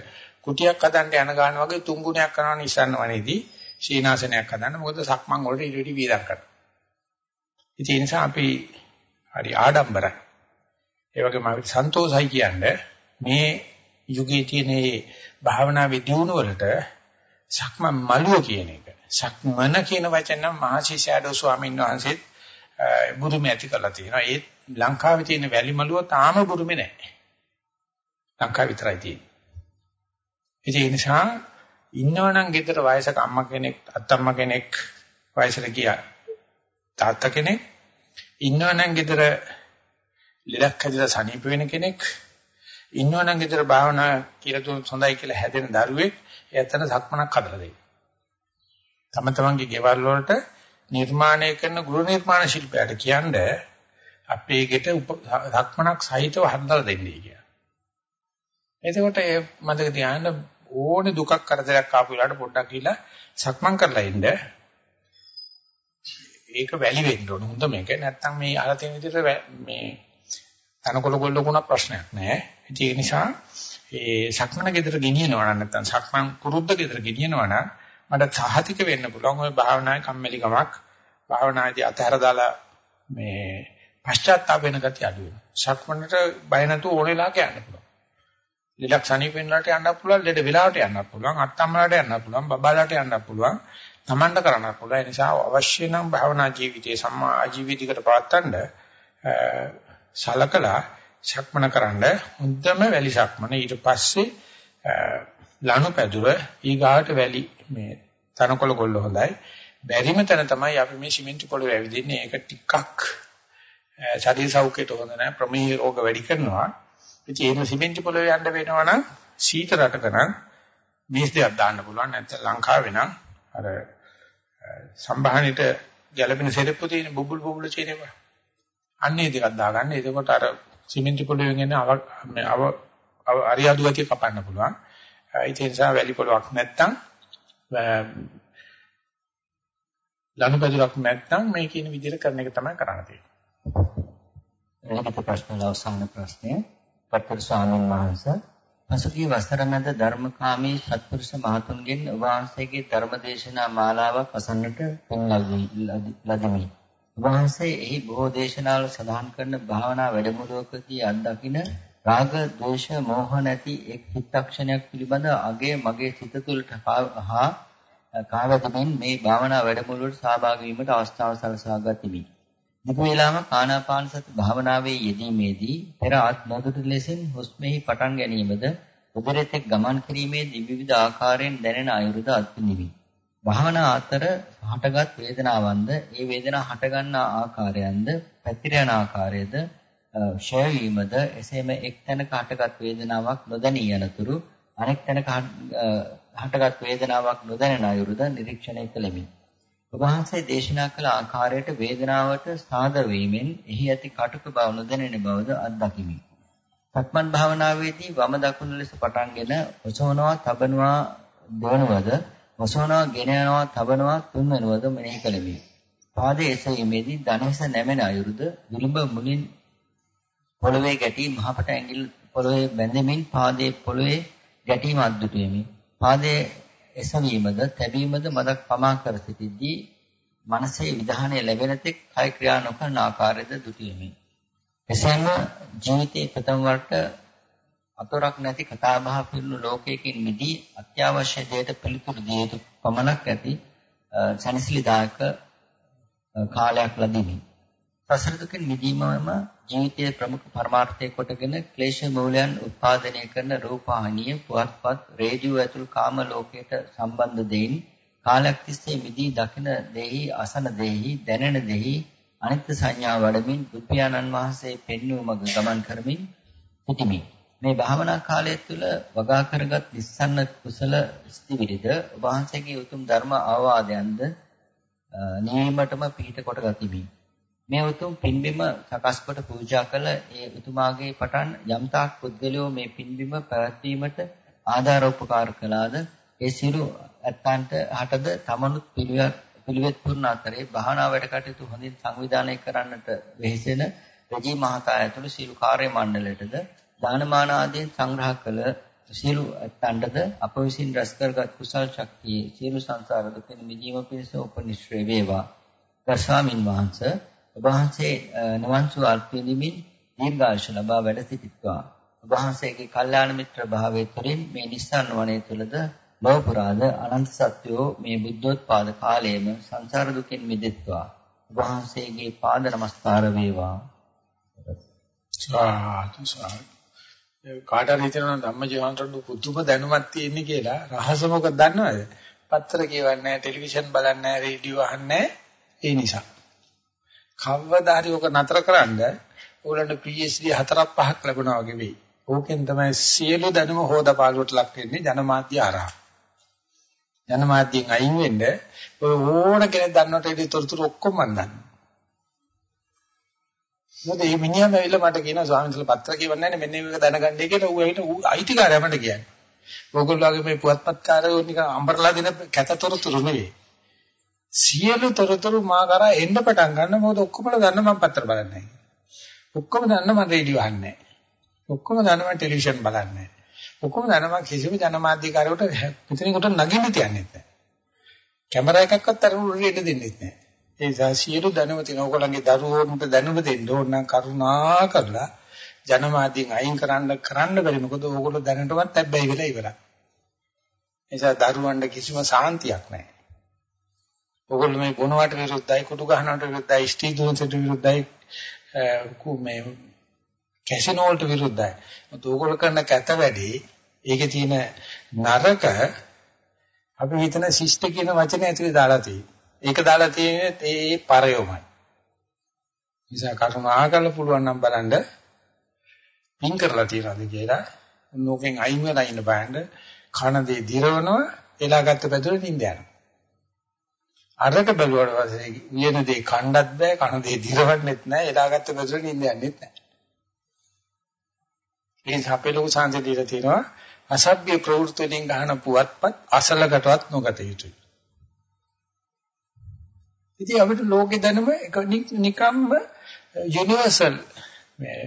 කුටියක් හදන්න යන ගාන වගේ තුන් ගුණයක් කරනවා නිසන්න වනේදී ශීනාසනයක් හදන්න. මොකද සක්මන් වලට ඉඩ ඉඩ වීදම් කරනවා. ඉතින් ඒ නිසා අපි හරි ආඩම්බරයි. ඒ වගේම අපි සන්තෝෂයි කියන්නේ මේ යුගයේ තියෙන මේ භාවනා විද්‍යුණු වලට සක්මන් මළුව කියන එක. සක්මන කියන වචන නම් මහසි ෂැඩෝ ස්වාමීන් වහන්සේත් බුදුම ඇති කරලා තියෙනවා. ඒ ලංකාවේ තියෙන වැලි මළුව තාම බුරුමේ නැහැ. ලංකාව විතරයි තියෙන්නේ. ඒ නිසා ඉන්නවනම් ගෙදර වයසක අම්මා කෙනෙක් අත්තම්මා කෙනෙක් වයසට ගියා තාත්තා කෙනෙක් ඉන්නවනම් ගෙදර ලෙඩක් හැදලා සනීප වෙන කෙනෙක් ඉන්නවනම් ගෙදර භාවනා කියලා දුන්න හොඳයි කියලා හැදෙන දරුවෙක් එයාටන සක්මනක් හදලා දෙන්න. තම තමන්ගේ ගෙවල් වලට නිර්මාණය කරන ගෘහ නිර්මාණ ශිල්පයට කියන්නේ අපේ ගෙට සක්මනක් සහිතව හදලා දෙන්නේ කියලා. එතකොට ඒ මතක තියාගන්න ඕනේ දුකක් කරදරයක් ආපු වෙලාවට පොඩ්ඩක් ගිහලා සක්මන් කරලා ඉන්න. ඒක වැලි වෙන්න ඕන. හොඳ මේක. නැත්තම් මේ අහලා තියෙන විදිහට මේ තනකොළ ගොල්ලකුණක් ප්‍රශ්නයක් නෑ. ඒ නිසා ඒ සක්මන ගෙදර ගෙනියනවා නම් නැත්තම් සක්මන් කුරුද්ද ගෙදර ගෙනියනවා නම් මට සහතික වෙන්න පුළුවන් ওই භාවනාවේ කම්මැලිකමක් භාවනාදී අතහැර දාලා මේ පශ්චාත්තාප වෙන ගතිය අඩු වෙනවා. සක්මනට බය නැතුව ඕනෙලා කියන්න පුළුවන්. ලෙඩක් සනීප වෙනලාට යන්න පුළුවන්, ලෙඩ වෙලාවට යන්න පුළුවන්, අත්තම්මලාට යන්න පුළුවන්, බබාලාට යන්න පුළුවන්, Tamanට කරන්න පුළුවන්. ඒ නිසා අවශ්‍ය නම් භාවනා ජීවිතයේ සම්මා ආජීවිතයකට පවත්තන්න සලකලා සක්මන කරන්න හොඳම වැලි සක්මන. ඊට පස්සේ ලනුපැදුර ඊගාට වැලි මේ තනකොළ කොල්ල හොඳයි. බැරිම තැන තමයි අපි මේ සිමෙන්ති පොළවේ ඇවිදින්නේ. ඒක ටිකක් ශරීර සෞඛ්‍යයට හොඳ නැහැ ප්‍රමේහ රෝග වැඩි කරනවා. ඉතින් ඒ සිමෙන්ති පොළවේ යන්න වෙනවා නම් සීත රටක නම් මේස් දෙකක් දාන්න පුළුවන්. නැත්නම් ලංකාවේ නම් අර සම්භාහණයට ගැළපෙන සෙරප්පු තියෙන බුබුල් බුබුල් චේනේවා අන්නේ දෙකක් දාගන්න. එතකොට අර සිමෙන්ති පොළවෙන් එන අව අව අරියාදු ගතිය කපන්න පුළුවන් ඒ නිසා වැලි පොළවක් නැත්තම් ලනුපැදුරක් නැත්තම් මේ කියන විදිහට කරන එක තමයි කරන්න තියෙන්නේ. ඊළඟ ප්‍රශ්න අවසාන ප්‍රශ්නය පත්තර ස්වාමීන් වහන්සේ පසුගිය වසර මැද ධර්මකාමී සත්පුරුෂ මහතුන්ගෙන් වහන්සේගේ ධර්මදේශනා මාලාවක් අසන්නට පින් ලැබුණි. වහන්සේ එහි බොහෝ දේශනාවල සඳහන් කරන භාවනා වැඩමුළුවකදී අත්දකින රාග, ද්වේෂ, මෝහ නැති එක් චිත්තක්ෂණයක් පිළිබඳ අගේ මගේ සිත තුළට හා කාවතමින් මේ භාවනා වැඩමුළුවට සහභාගී වීමට අවස්ථාව සලසා ගතිමි. දිගු වේලාම ආනාපාන සති භාවනාවේ යෙදීමේදී පෙර ආත් නොදුටු ලෙසින් හුස්මෙහි පටන් ගැනීමද උදරෙත් ගමන් කිරීමේ විවිධ ආකාරයෙන් දැනෙන අයුරුද අත්විඳිමි. භාවනා අතර හටගත් වේදනාවන්ද ඒ වේදනා හටගන්නා ආකාරයන්ද පැතිර යන ආකාරයද ෂය වීමද එසේම එක් තැනක හටගත් වේදනාවක් නොදැනී යනතුරු අනෙක් තැනක හටගත් වේදනාවක් නොදැනෙන අයුරුද නිරීක්ෂණය කළෙමි. වහන්සේ දේශනා කළ ආකාරයට වේදනාවට සාදර වීමෙන් එහි ඇති කටුක බව නොදැනෙන බවද අත්දකිමි. සක්මන් භාවනාවේදී වම දකුණු ලෙස පටන්ගෙන ඔසවනවා, තබනවා, දෝනවද, ඔසවනවා, ගෙන යනවා, තබනවා, තුන්වෙනවද මෙනෙහි කළෙමි. පාදයේ එසවීමේදී දණහිස නැමෙන අයුරුද විලුඹ මුලින් පොළවේ ගැටි මහපට ඇඟිලි පොළවේ බැඳෙමින් පාදයේ පොළවේ ගැටීම අද්දුටුවෙමි. පාදයේ එසවීමද තැබීමද මදක් පමා කර සිටිද්දී මනසේ විධානය ලැබෙන තෙක් කය ක්‍රියා නොකරන ආකාරයද දුටියෙමි. එසේම ජීවිතයේ ප්‍රථම වරට අතොරක් නැති කතාබහ පිරුණු ලෝකයකින් මිදී අත්‍යවශ්‍ය දෙයට පිළිතුරු දිය යුතු පමණක් ඇති සනසිලිදායක කාලයක් ලැබීමි. සසර දුකින් මිදීමම ජීවිතයේ ප්‍රමුඛ පරමාර්ථය කොටගෙන ක්ලේශ මූලයන් උත්පාදනය කරන රූපහානිය පුවත්පත් රේඩියෝ ඇතුළු කාම ලෝකයට සම්බන්ධ දෙයින් කාලයක් තිස්සේ මිදී දකින දෙහි අසන දෙහි දැනෙන දෙහි අනිත්‍ය සංඥා වඩමින් බුද්ධයාණන් වහන්සේ පෙන්වූ මඟ ගමන් කරමින් සිටිමි. මේ භාවනා කාලය තුළ වගා කරගත් නිස්සන්න කුසල ස්තිවිරිද වහන්සේගේ උතුම් ධර්ම අවවාදයන්ද නිවීමටම පිහිට කොට ගතිමි. මේ උතුම් පින්බිම සකස් කොට පූජා කළ ඒ උතුමාගේ පටන් යම්තාක් පුද්ගලයෝ මේ පින්බිම පැවැත්වීමට ආධාර උපකාර කළාද ඒ සියලු ඇත්තන්ට හටද තමනුත් පිළිවෙත් පිළිවෙත් පුරන අතරේ භාවනා වැඩ කටයුතු හොඳින් සංවිධානය කරන්නට වෙහෙසෙන රජී මහතා ඇතුළු සියලු කාර්ය මණ්ඩලයටද දානමාන ආදීන් සංග්‍රහ කළ සියලු ඇත්තන්ටද අප විසින් රැස් කරගත් කුසල් ශක්තියේ සියලු සංසාර දුකින් මිදීම පිණිස උපනිශ්‍රේ වේවා. ගර්ශාමින් වහන්සේ ඔබ වහන්සේ නිවන් සුව අල්පෙදිමින් දීර්ඝායුෂ ලබා වැඩ සිටිත්වා. ඔබ වහන්සේගේ කල්යාණ මිත්‍ර භාවයේ තුළින් මේ නිස්සාරණ වනයේ තුලද ලෝක පුරාද අනන්ත සත්‍යෝ මේ බුද්ධෝත්පාද කාලයේම සංසාර දුකින් මිදෙත්වා. ඔබ වහන්සේගේ පාද නමස්කාර වේවා. සාදු සාදු. කාට හරි හිතනවා ධම්මජීවන්තරු පුදුම දැනුමක් තියෙන්නේ කියලා රහස මොකක්ද දන්නවද? පත්‍ර කියවන්නේ නැහැ, ටෙලිවිෂන් බලන්නේ නැහැ, රේඩියෝ අහන්නේ ඒ නිසා. කවදා හරි ඔක නතර කරන්න ඕගොල්ලන්ට PhD හතරක් පහක් ලැබුණා වගේ වෙයි. ඕකෙන් තමයි සියලු දැනුම හොදපාලුවට ලක් වෙන්නේ ජනමාධ්‍ය හරහා. ජනමාධ්‍යෙන් අයින් වෙන්න ඔය ඕන කෙනෙක් දන්නවට ඒ තොරතුරු ඔක්කොම මම දන්නවා. මොකද මේ මිනිහම ඇවිල්ලා මට කියනවා ස්වාමීන් වහන්සේ පත්‍ර කියවන්නේ නැහැ මෙන්න මේක දැනගන්නයි කියලා ඌ ඇවිත් ඌ අයිතිකාරයා මට කියන්නේ. ඕගොල්ලෝගේ මේ පුවත්පත්කාරයෝ නිකන් අම්බරලා දෙන කැතතොරතුරු නෙවෙයි. සියලු තොරතුරු මා කරා එන්න පටන් ගන්න මොකද ඔක්කොමලා දන්න මම පත්‍ර බලන්නේ නැහැ. ඔක්කොම දන්න මම රේඩියෝ අහන්නේ නැහැ. ඔක්කොම දන්න මම ටෙලිවිෂන් බලන්නේ නැහැ. ඔක්කොම දන්න මම කිසිම ජනමාධ්‍යකාරයෙකුට මෙතනකට නගින්න තියන්නේ නැහැ. කැමරා එකක්වත් අර උඩට එන්න දෙන්නේ නැහැ. ඒ නිසා සියලු දැනුම තියෙන ඕගොල්ලන්ගේ දරුවෝන්ට දැනුම දෙන්න ඕන නම් කරුණා කරලා ජනමාධ්‍යෙන් අයින් කරන්න කරන්න බැරි මොකද ඕගොල්ලෝ දැනටවත් හැබැයි වෙලා ඉවරයි. ඒ නිසා දරුවන්ට කිසිම සාන්තියක් නැහැ. ඕගොල්ලෝ මේ බොනවට විරුද්ධයි, කුඩු ගහනවට විරුද්ධයි, ස්ත්‍රී දුරන්සට විරුද්ධයි, මේ කැසිනෝ වලට විරුද්ධයි. මොකද ඕගොල්ලෝ කරන කැත වැඩි ඒකේ තියෙන නරක අපි හිතන ශිෂ්ට කියන වචනේ ඇතුලේ දාලා තියෙන්නේ. ඒක දාලා තියෙන්නේ ඒ පරයොමයි. නිසා කරුණාකරලා පුළුවන් නම් බලන්න පින් කරලා තියනවාද කියලා නෝකෙන් අයින් වෙලා ඉන්න බෑන්ඩ කන දේ දිරවනවා එලාගත්ත පැදුර නිින්ද යනවා. අරක බැලුවට පස්සේ වියන දේ කණ්ඩත් බෑ කන දේ දිරවන්නෙත් නෑ එලාගත්ත පැදුර නිින්ද යන්නෙත් නෑ. මේ සපේ ලොකු සංසය දීලා තියෙනවා අසභ්‍ය ප්‍රවෘත්ති වලින් ගහන පුවත්පත් අසලකටවත් නොගත යුතුයි. ඉතින් අපිට ලෝකේ දැනුම එක නිකම්ම යුනිවර්සල් මේ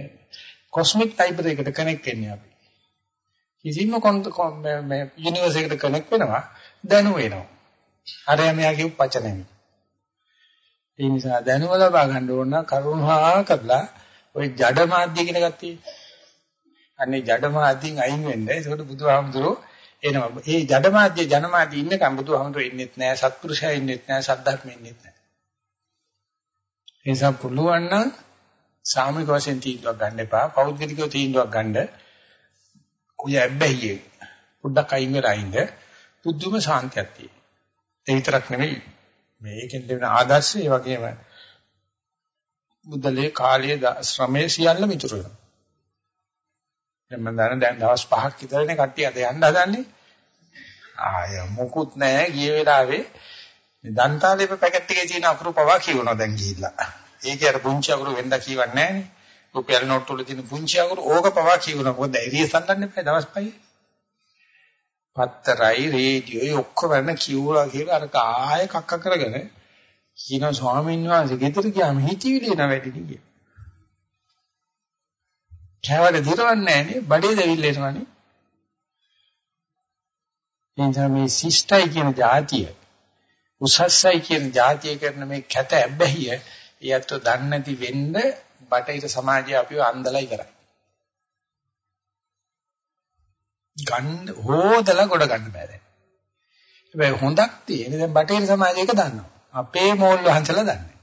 කොස්මික් ටයිපර් එකට කනෙක්ට් වෙන්නේ අපි. කිසිම මේ යුනිවර්ස් එකට කනෙක්ට් වෙනවා දැනුම එනවා. අර එයාගේ උපචනය. ඒ නිසා දැනුම ලබා ගන්න ඕන කරුණා කරලා ওই ජඩ මාධ්‍ය කියන එකක් තියෙනවා. අනේ ජඩ මාධ්‍යෙන් අයින් වෙන්න. ඒකට බුදුහාමුදුරුවෝ එනවා. මේ ජඩ මාධ්‍ය ජනමාධ්‍ය ඉන්නකම් බුදුහාමුදුරුවෝ ඉන්නෙත් නෑ, සත්පුරුෂයා ඉන්නෙත් නෑ, සද්ධාත්ම ඉන්නෙත් නෑ. ඒ නිසා පුළුවන් නම් සාමූහික වශයෙන් තීන්දුවක් ගන්න එපා. පෞද්ගලිකව තීන්දුවක් ගන්න. ඔය ඇබ්බැහියේ පොඩ්ඩක් අයින් වෙලා ඉන්න. පුදුම ශාන්තියක් තියෙනවා. ඒ විතරක් නෙවෙයි. මේකෙන් දෙන ආදර්ශය ඒ වගේම බුද්ධලේ කාලයේ ශ්‍රමයේ සියල්ල මිතුරු වෙනවා. දැන් මම දන්න දැන් දවස් 5ක් විතරනේ කට්ටිය අද යන්න හදන්නේ. ආය මොකුත් නැහැ ගිය වෙලාවේ දන්තාලේප පැකට් එකේ තියෙන අකුරු පවා කියවනවා දැන් ගිහිල්ලා. ඒකේ අර පුංචි අකුරු වෙන්න කියවන්නේ නැහනේ. රුපියල් නෝට් වල තියෙන පුංචි අකුරු ඕක පවා කියවනවා. මොකද ධෛර්යය සම්බන්ධ නැහැ දවස් පහේ. පත්තරයි රේඩියෝයි ඔක්කොම වෙන කිව්වා කියලා අර ආය කක්ක කරගෙන කියන ස්වාමීන් වහන්සේ ගෙදර ගියාම හිතවිලි එන වැඩි නේ. කෑවට දිරවන්නේ නැහනේ බඩේ දෙවිල්ල එනවනේ. එනිසා මේ සිස්ටයි කියන જાතිය උසස්සයි කියන જાතිය කරන මේ කැත ඇබ්බැහිය ඊයත් දන්නේ නැති වෙන්න බටහිර සමාජය අපිව අන්දලා ඉවරයි. ගන්න හොදලා ගොඩ ගන්න බෑ දැන්. හැබැයි හොඳක් තියෙන දැන් බටහිර සමාජය එක දන්නවා. අපේ මෝල් වහන්සලා දන්නේ.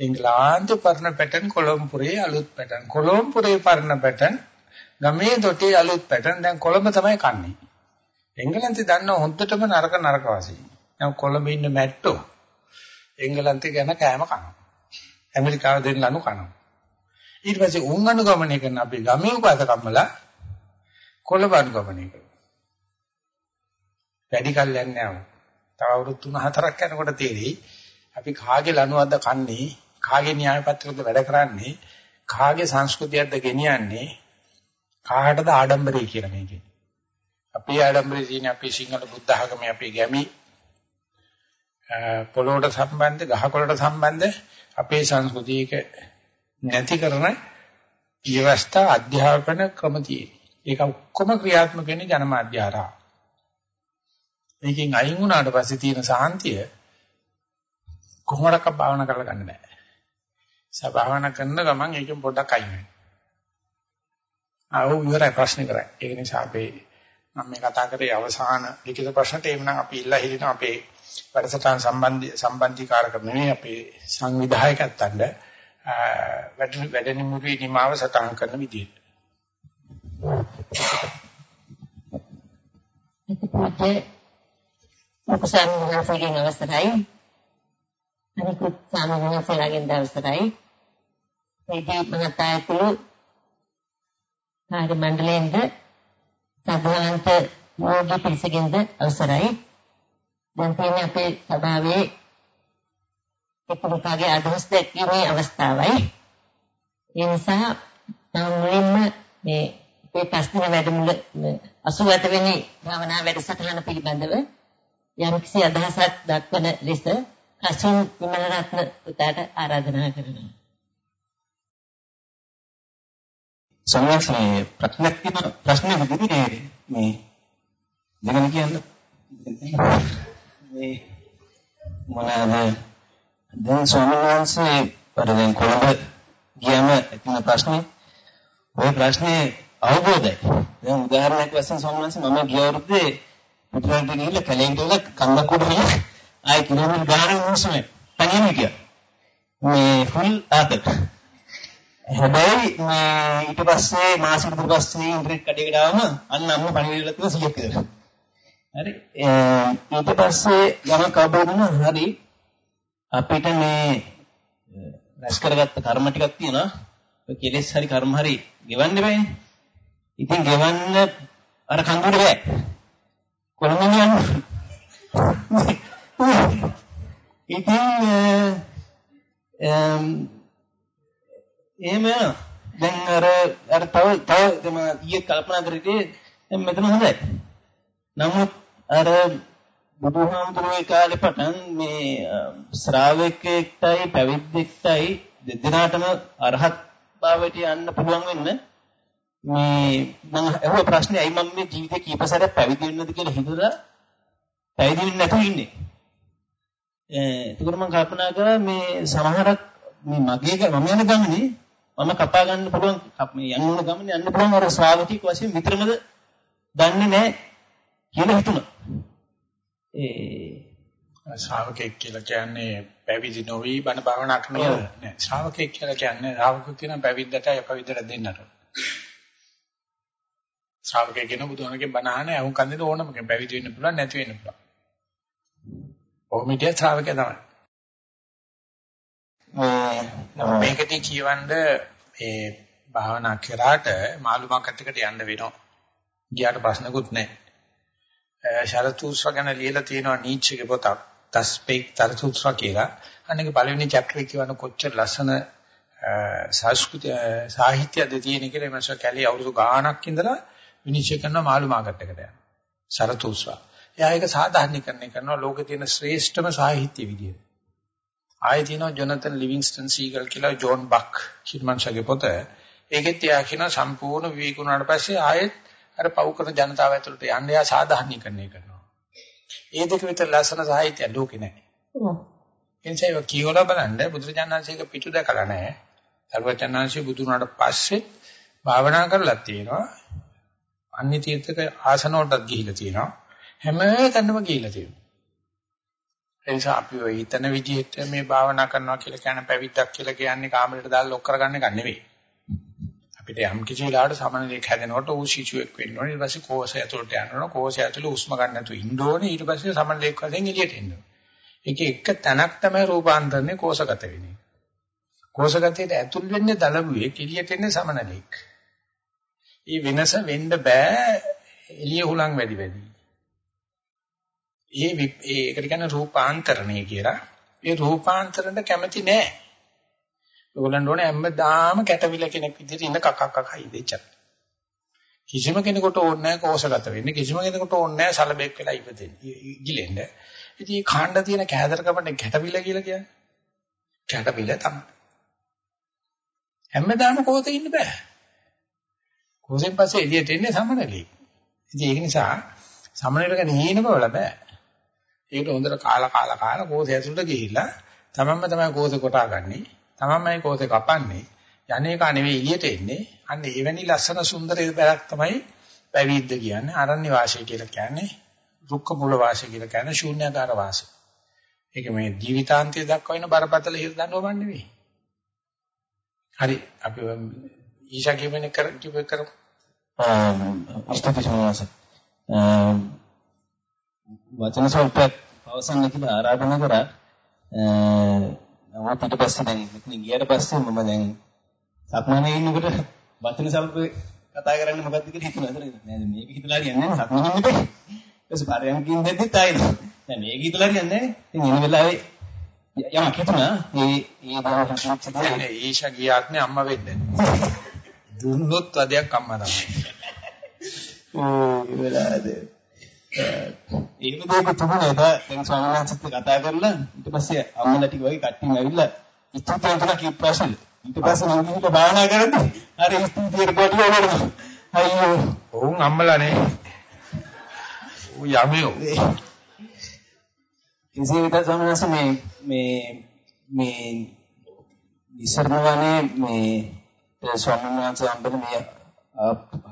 එංගලන්තේ පරණ පැටර්න් කොළඹපුරේ අලුත් පැටර්න් කොළඹපුරේ පරණ පැටර්න් ගමේ දොටේ අලුත් පැටර්න් දැන් කොළඹ තමයි කන්නේ. එංගලන්තේ දන්නව හොඳටම නරක නරක වාසී. දැන් කොළඹ ඉන්න මැට්ටෝ එංගලන්තේ ගැන කෑම කනවා. ඇමරිකාව දෙන්න ලනු කනවා. ඊට පස්සේ උන් අනුගමනය කරන අපි ගමේ උපාත කම්මලා කොළඹ අනුගමනය කරනවා. වැඩි කල් යන්නේ නැහැ. තව අවුරුදු 3-4ක් යනකොට තේරෙයි අපි කාගේ ලනුවක්ද කන්නේ කාගේ න්‍යාය පත්‍රයකද වැඩ කරන්නේ කාගේ සංස්කෘතියක්ද ගෙනියන්නේ කාටද ආඩම්බරය කියලා මේකේ. අපි ආඩම්බරය තියෙන අපි සිංහල බුද්ධ ආගමේ අපි ගැමි පොළොවට සම්බන්ධ ගහකොළට සම්බන්ධ අපේ සංස්කෘතියක නැති කරන ව්‍යවස්ථා අධ්‍යාපන ක්‍රම ඒක ඔක්කොම ක්‍රියාත්මක වෙන්නේ ජනමාධ්‍ය හරහා. මේකෙන් අයින් වුණාට පස්සේ තියෙන සාන්තිය කොහොමඩක්ක භාවනා කරලා ගන්න බෑ. සබාවනා කරන ගමන් ඒකෙන් පොඩ්ඩක් අයින් වෙනවා. ආව ඉවරයි ප්‍රශ්න කරා. ඒක නිසා අපේ මම මේ කතා කරේ අවසාන ලිඛිත ප්‍රශ්නට එමුනම් අපි ඉල්ලා හිටින අපේ වැඩසටහන් සම්බන්ධ සම්බන්ධීකාරක නෙවෙයි අපේ සංවිධායකයන්ට වැඩ වැඩනිමුරුවේ නිමාව සටහන් කරන විදිහට. ඉතින් මොකසන් මහසගෙන් අවසරයි. අනිකුත් සාමණේරයන්ගෙන් අවසරයි. මේ මහතා ඇතුළු කාර්ය මණ්ඩලයෙන්ද සභාවන්ත මෝගී පිරිසගෙන්ද අවසරයි. දැන් තියෙන්නේ අපේ සභාවේ එක්කමකාගේ අදහස් දැක්වීමේ අවස්ථාවයි. ඒ නිසා මම මුලින්ම මේ අපේ ප්‍රශ්න වැඩමුළ 87 වෙනි භාවනා වැඩසටහන පිළිබඳව යම්කිසි අදහසක් දක්වන ලෙස කසින් විමලරත්න පුතාට ආරාධනා කරනවා. සමහරවිට ප්‍රශ්නයක් තියෙන ප්‍රශ්න විදිහේ මේ දෙගම කියන්නේ මේ මොනවාද දැන් ස්වාමීන් වහන්සේ පරිදෙන් කොළඹ ගියම තියෙන ප්‍රශ්නේ ওই ප්‍රශ්නේ අවබෝධයි. දැන් උදාහරණයක් වශයෙන් ස්වාමීන් වහන්සේ මම ගිය අවුරුද්දේ පිටරට ගිහිල්ලා කැලේට ගිහලා කන්දකුඩ ගිහලා ආයි කිලෝමීටර් ගානක් මුසුනේ. තනියම ගියා. මේ ෆුල් ආතක්. හැබැයි මේ ඊට පස්සේ මාසෙකට පස්සේ ඉන්ටර්නෙට් කඩේකට ආවම අන්න අම්ම පණිවිඩයක් තියෙනවා 100ක් කියලා. හරි ඊට පස්සේ යමක් අවබෝධ වුණා හරි අපිට මේ රැස් කරගත්ත කර්ම ටිකක් තියෙනවා. ඔය කෙලෙස් හරි කර්ම හරි ගෙවන්න බෑනේ. ඉතින් ගෙවන්න අර කඳුර බෑ. කොළඹ යන්න. ඉතින් එහෙම දැන් අර අර තව තව මම ඊයේ කල්පනා කරේ දැන් මෙතන හොඳයි. නමුත් අර බුදුහාමුදුරුවෝ කාලේ පටන් මේ ශ්‍රාවකෙක්ටයි පැවිද්දෙක්ටයි දෙදෙනාටම අරහත් භාවයට යන්න පුළුවන් වෙන්න මේ මම අහුව ප්‍රශ්නේ ඇයි මම මේ ජීවිතේ කීප සැරයක් පැවිදි වෙන්නද කියලා හිතලා පැවිදි වෙන්නේ නැතුව ඉන්නේ. එතකොට මම කල්පනා කරා මේ සමහරක් මේ මගේ මම යන ගමනේ මම කපා ගන්න පුළුවන් මේ යන්න ඕන ගමනේ යන්න පුළුවන් අර ශ්‍රාවකික වශයෙන් විතරමද දන්නේ නැහැ කියලා හිතුණා. ඒ ශ්‍රාවකෙක් කියලා කියන්නේ පැවිදි නොවි බණ භාවනා කරන නෑ. ශ්‍රාවකෙක් කියලා කියන්නේ ශ්‍රාවකෙක් කියන පැවිද්දටයි අපවිද්දට දෙන්නට. ශ්‍රාවකයෙක් කියන බුදුහාමගේ බණ අහන අවුන් කන්දේ ඕනම කෙනෙක් පැවිදි වෙන්න පුළුවන් නැති වෙන්න පුළුවන්. ඔහොමිටිය ශ්‍රාවකයා තමයි. මේකදී කියවන්න මේ භාවනා කරාට මාළු මාකට් එකට යන්න වෙනවා. ගියාට ප්‍රශ්නකුත් නැහැ. ශරතුස්ව ගැන ලියලා තියෙනවා නීච්චේගේ පොතක්. තස්පේක් තරතුස්ව කියලා. අන්නේක පළවෙනි chapter එක කියවන කොච්චර ලස්සන සංස්කෘතිය සාහිත්‍යද තියෙන කියලා මම කැලේ අවුරුදු ගාණක් ඉඳලා විනිශ්චය කරන මාළු මාකට් එකට යනවා. ශරතුස්ව. එයා ඒක සාධාරණීකරණය කරනවා ලෝකේ තියෙන ශ්‍රේෂ්ඨම සාහිත්‍ය විදියට. ආයේ තියෙනවා ජොනතන් ලිවින්ස්ටන් සීගල් කියලා ජෝන් බක් කිර්මන්ෂගේ පොත. ඒකෙත් එයා කියන සම්පූර්ණ විවේකුණාට පස්සේ ආයෙත් අර පව් කරන ජනතාව ඇතුළට යන්න එයා සාධාරණීකරණය කරනවා. ඒ දෙක විතර ලස්සන සාහිත්‍ය ලෝකේ නැහැ. ඔව්. එනිසා ඒක කියවලා බලන්න බුදුරජාණන්සේක පිටු දැකලා නැහැ. සර්වචන්නාංශي බුදුනාට පස්සේ භාවනා කරලා තියෙනවා. අන්‍ය තීර්ථක ආසන වලටත් ගිහිලා තියෙනවා. හැම තැනම ගිහිලා තියෙනවා. ඒ නිසා අපි ඔය හිතන විදිහට මේ භාවනා කරනවා කියලා කියන පැවිද්දක් කියලා කියන්නේ කාමරයට දාලා ලොක් කරගන්න එක නෙවෙයි. අපිට යම් කිසි වෙලාවකට සමනලයක් හැදෙනකොට ඌ ශිෂුවෙක් වෙන්න ඕනේ. ඊට පස්සේ කෝෂය ඇතුළට යනවා. කෝෂය ඇතුළේ උස්ම ගන්න නැතුව ඉන්න ඕනේ. ඊට පස්සේ සමනලයක් වශයෙන් එළියට එන්න ඕනේ. ඒක එක තැනක් තමයි රූපාන්තරණය කෝෂගත වෙන්නේ. කෝෂගතයට ඇතුල් වෙන්නේ දලබුවේ, එළියට එන්නේ සමනලයක්. මේ වෙනස වෙන්න බෑ එළිය හුලං වැඩි වැඩි. ඒ ඒකට කියන්නේ රූපාන්තරණය කියලා. ඒ රූපාන්තරණයට කැමති නෑ. ඒගොල්ලන්ට ඕනේ හැමදාම කැටවිල කෙනෙක් විදිහට ඉන්න කකක් කක ඉඳෙච්චා. කිසිම කෙනෙකුට ඕනේ නැහැ කෝෂගත වෙන්න. කිසිම කෙනෙකුට ඕනේ නැහැ සලබෙක් වෙලා ඉපදෙන්න. ගිලෙන්න. ඉතින් මේ කාණ්ඩ තියෙන කෑදරකමට කැටවිල කියලා කියන්නේ. කැටවිල තමයි. හැමදාම කෝතේ ඉන්න බෑ. කෝසෙන් පස්සේ එළියට එන්නේ සමනලී. ඉතින් ඒක නිසා සමනලට ගැන හේන බවල බෑ. ඒකට හොඳට කාලා කාලා කාලා කෝසේ ඇතුළට ගිහිල්ලා තමන්ම තමයි කෝසේ කොටාගන්නේ. තමන්මයි කෝසේ කපන්නේ. යන්නේ කා නෙවෙයි එළියට එන්නේ. අන්න එවැනි ලස්සන සුන්දර බැලක් තමයි පැවිද්ද කියන්නේ. අරණ්‍ය වාසය කියලා කියන්නේ. දුක්ඛ මූල වාසය කියලා කියන්නේ ශූන්‍යාකාර වාසය. ඒක මේ ජීවිතාන්තය දක්වා වෙන බරපතල හිත දඬුවම නෙවෙයි. හරි අපි ඊෂා කියවෙන කර කිව්ව කරමු. අෂ්ටපිසමනස. වචන සල්පයක් අවසන් කියලා ආරාධනා කරා. මම ඊට පස්සේ දැන් මෙතන ගියාට පස්සේ මම දැන් සක්මනේ ඉන්නකොට වචන සල්ප කතා කරන්න මොකද්ද කියලා හිතුණා. නේද මේක හිතලා නැහැ සක්මනේ. ඊපස්සේ පරයන්කින් දෙද්දිත් ආයෙත් දැන් මේක හිතලා නැහැ. ඉතින් එන වෙලාවේ යමක් හිතුණා. මේ ඒ දවස් ඊෂා ගියාත්නේ අම්මා වෙන්නේ. දුන්නොත් වදයක් අම්මා තමයි. ඕ වෙලාවේ ඒක දෙක තිබුණා එදා දැන් ස්වාමීන් වහන්සේත් කතා කරලා ඊට පස්සේ අම්මලා ටික වගේ කට්ටියම ඇවිල්ලා ඉස්තුතිය කරලා කී ප්‍රශ්න ඊට පස්සේ මම ගිහින් භාවනා කරද්දී හරි ඉස්තුතියට කොට වුණා අයියෝ ඔවුන් අම්මලා නේ ඌ යමියෝ ඉතින් විතර ස්වාමීන් වහන්සේ මේ මේ මේ ඉස්සරම වනේ මේ ස්වාමීන් වහන්සේ හම්බෙන මේ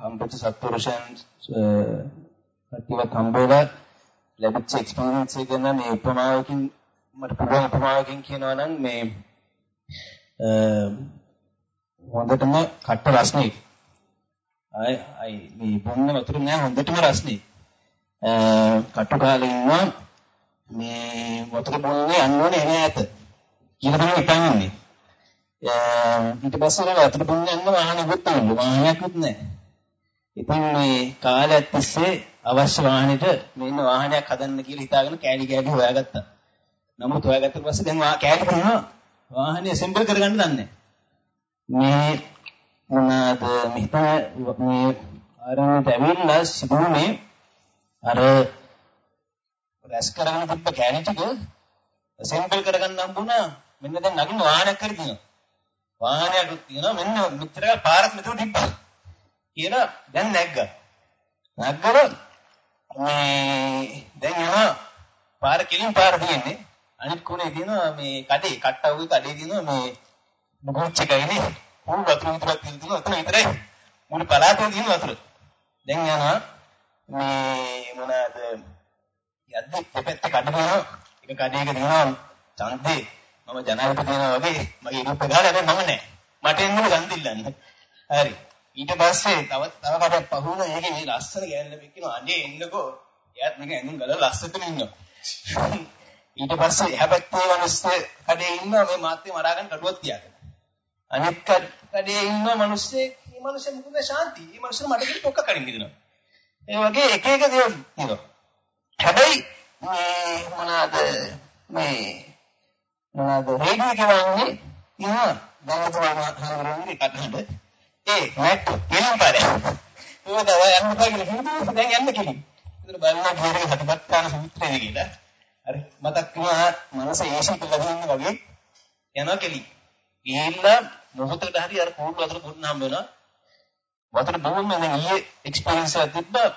හම්බෙච්ච සත්පුරුෂයන් කටිවත් හම්බෙලා ලැබිච්ච එක්ස්පීරියන්ස් එක ගැන මේ උපමාවකින් මට පුළුවන් උපමාවකින් කියනවා නම් මේ හොඳටම කට්ට රස්නේ. අය අය මේ බොන්න වතුර නෑ හොඳටම රස්නේ. කට්ට කාලේ ඉන්නවා මේ වතුර බොන්නේ යන්න ඕනේ එන ඇත. කියලා තමයි හිතන්නේ. ඊට පස්සේ වතුර බොන්න යන්න වාහනයකුත් නැහැ. වාහනයක්වත් නැහැ. ඉතින් මේ කාලයක් තිස්සේ අවශ්‍ය වාහනෙට මෙන්න වාහනයක් හදන්න කියලා හිතාගෙන කෑලි කෑලි හොයාගත්තා. නමුත් හොයාගත්තට පස්සේ දැන් කෑලි කරනවා වාහනේ ඇසෙම්බල් කරගන්න දන්නේ. මේ මොනවාද? මෙතන මේ ආරම්භයට ඇවිල්ලා සිදුුනේ අර රැස් කරගෙන තිබ්බ කෑලි ටික ඇසෙම්බල් කරගන්න හම්බුණා. මෙන්න දැන් නගින්න වාහනයක් හරි තියෙනවා. වාහනයක් තියෙනවා. මෙන්න මෙතර පාරක් මෙතන තිබ්බා කියලා දැන් නැග්ගා. නැග්ගම මේ දැන් යනවා පාර කෙලින් පාර තියෙන්නේ. අනිත් කොනේ තියෙනවා මේ කඩේ කට්ටවුගේ කඩේ තියෙනවා මේ බුගුච් එකයිනේ උන් වතුර විතරක් තියෙනවා ඔතන විතරයි. මුළු පළාතේ තියෙන වතුර. දැන් යනවා මේ මොනවාද? යද්දි දෙපැත්ත කඩනවා එක කඩේක තියෙනවා ඡන්දේ. මම ජනාධිපති වෙනවා වගේ මගේ ඉරුප්ප ගාලා දැන් මම නැහැ. මට එන්න ගන්දිල්ලන්න. හරි. ඊට පස්සේ තව තව කඩක් පහුණා ඒකේ මේ ලස්සන ගෑනල බෙක්කිනවා අනේ එන්නකෝ. එයාත් මේක ඇඳුම් ගලව ලස්සනට ඉන්නවා. ඊට පස්සේ එහා පැත්තේ මිනිස්සු කඩේ ඉන්නවා. මේ මාත්‍ය මරාගෙන කඩුවක් තියාගෙන. අනිත් කඩේ ඉන්න මිනිස්සේ. මේ මිනිස්සු මොකද ශාන්ති? මේ මිනිස්සු මට කිව්ව පොක්ක කරින් දිනවා ඒ වගේ එක එක දේවල් තියෙනවා හැබැයි මේ මොනවාද? මේ මොනවාද? රේඩියෝ කියන්නේ ඉන්නවා. දැන් තමයි හංගරන්නේ කඩහඬ ඒ නැට් ගෙලින් පාරේ. මොකද ඔය යන්න බෑ කියලා කිව්වොත් දැන් යන්න කෙලින්. ඒතර බලන්න කීරේ හතපත්තාන සූත්‍රයේ කියලා. හරි මතක් වුණා මනස ඒසි කියලා ගන්න වගේ යනවා කෙලින්. ගිහිල්ලා මොහොතකට හරි අර කෝඩ් වතුර බොන්න හම්බ වෙනවා. වතුර බොන්න දැන් ඊයේ එක්ස්පීරියන්ස් එකක් තිබ්බා.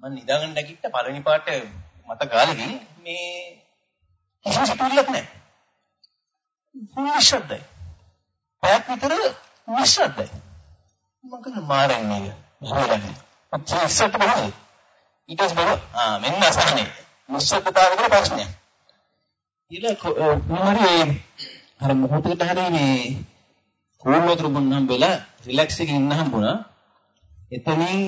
මම නිදාගන්න නැගිට පළවෙනි පාට මත ගාලකින් මේ කිසිම සිතුවිල්ලක් නැහැ. නිශ්ශබ්දයි. පැයක් විතර නිශ්ශබ්දයි. මොකද මාරන්නේ හොරන්නේ. අච්චස්සට බලන්න. ඊට පස්සේ බලන්න ආ මෙන්න අසහනේ. නිශ්ශබ්දතාවයේ ප්‍රශ්නය. ඊළ මොහරි අර මොහොතකට හරි මේ කෝල්වතුරු බොන්නම් වෙලා රිලැක්ස් එකකින් ඉන්න හම්බුණා. එතනින්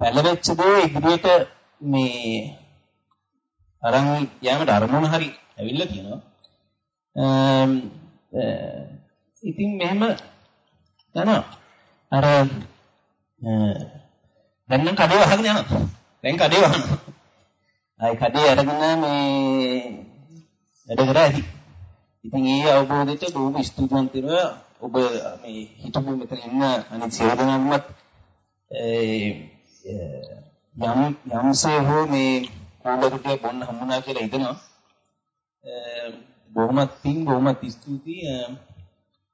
පැලවෙච්ච දේ ඉදිරියට මේ අරන් යෑමට අරමුණ හරි ඇවිල්ලා තියෙනවා. ඉතින් මෙහෙම යනවා. අර දැන් නම් කඩේ වහගෙන යනවා. දැන් කඩේ වහනවා. ආයි කඩේ අරගෙන මේ වැඩ කරා ඇති. ඉතින් ඒ අවබෝධයට බොහොම ස්තුතිවන්ත වෙනවා. ඔබ මේ හිතමු මෙතන ඉන්න අනිත් සියලු දෙනාමත් යම් යම්සේ හෝ මේ කෝඩකට බොන්න හම්බුණා කියලා හිතනවා. බොහොමත් පිං බොහොමත් ස්තුතියි.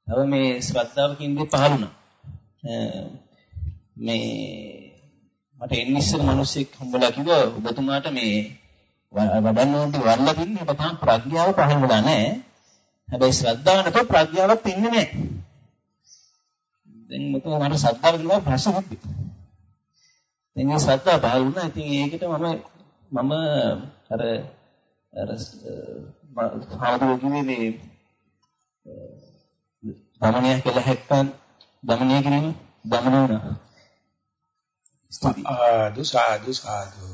තව මේ ශ්‍රද්ධාවකින් ඉඳි පහළුණා. මේ මට එන්න ඉස්සර මිනිස්සෙක් හම්බලා කිව්වා ඔබතුමාට මේ වඩන්න ඕනේ වරලා තින්නේ ඔබ තාම ප්‍රඥාව පහළ වෙලා නැහැ. හැබැයි ශ්‍රද්ධාව නැතුව ප්‍රඥාවක් තින්නේ නැහැ. දැන් මොකද මට ශ්‍රද්ධාව කියලා ප්‍රශ්න තිබ්බේ. දැන් මේ ශ්‍රද්ධාව පහළ වුණා. ඉතින් ඒකට මම මම අර අර හාමුදුරුවෝ කිව්වේ මේ දමනය කළ හැක්කන් දමනය කිරීම දමන වුණා. ස්තුති. ආ දුසාදු සාදු.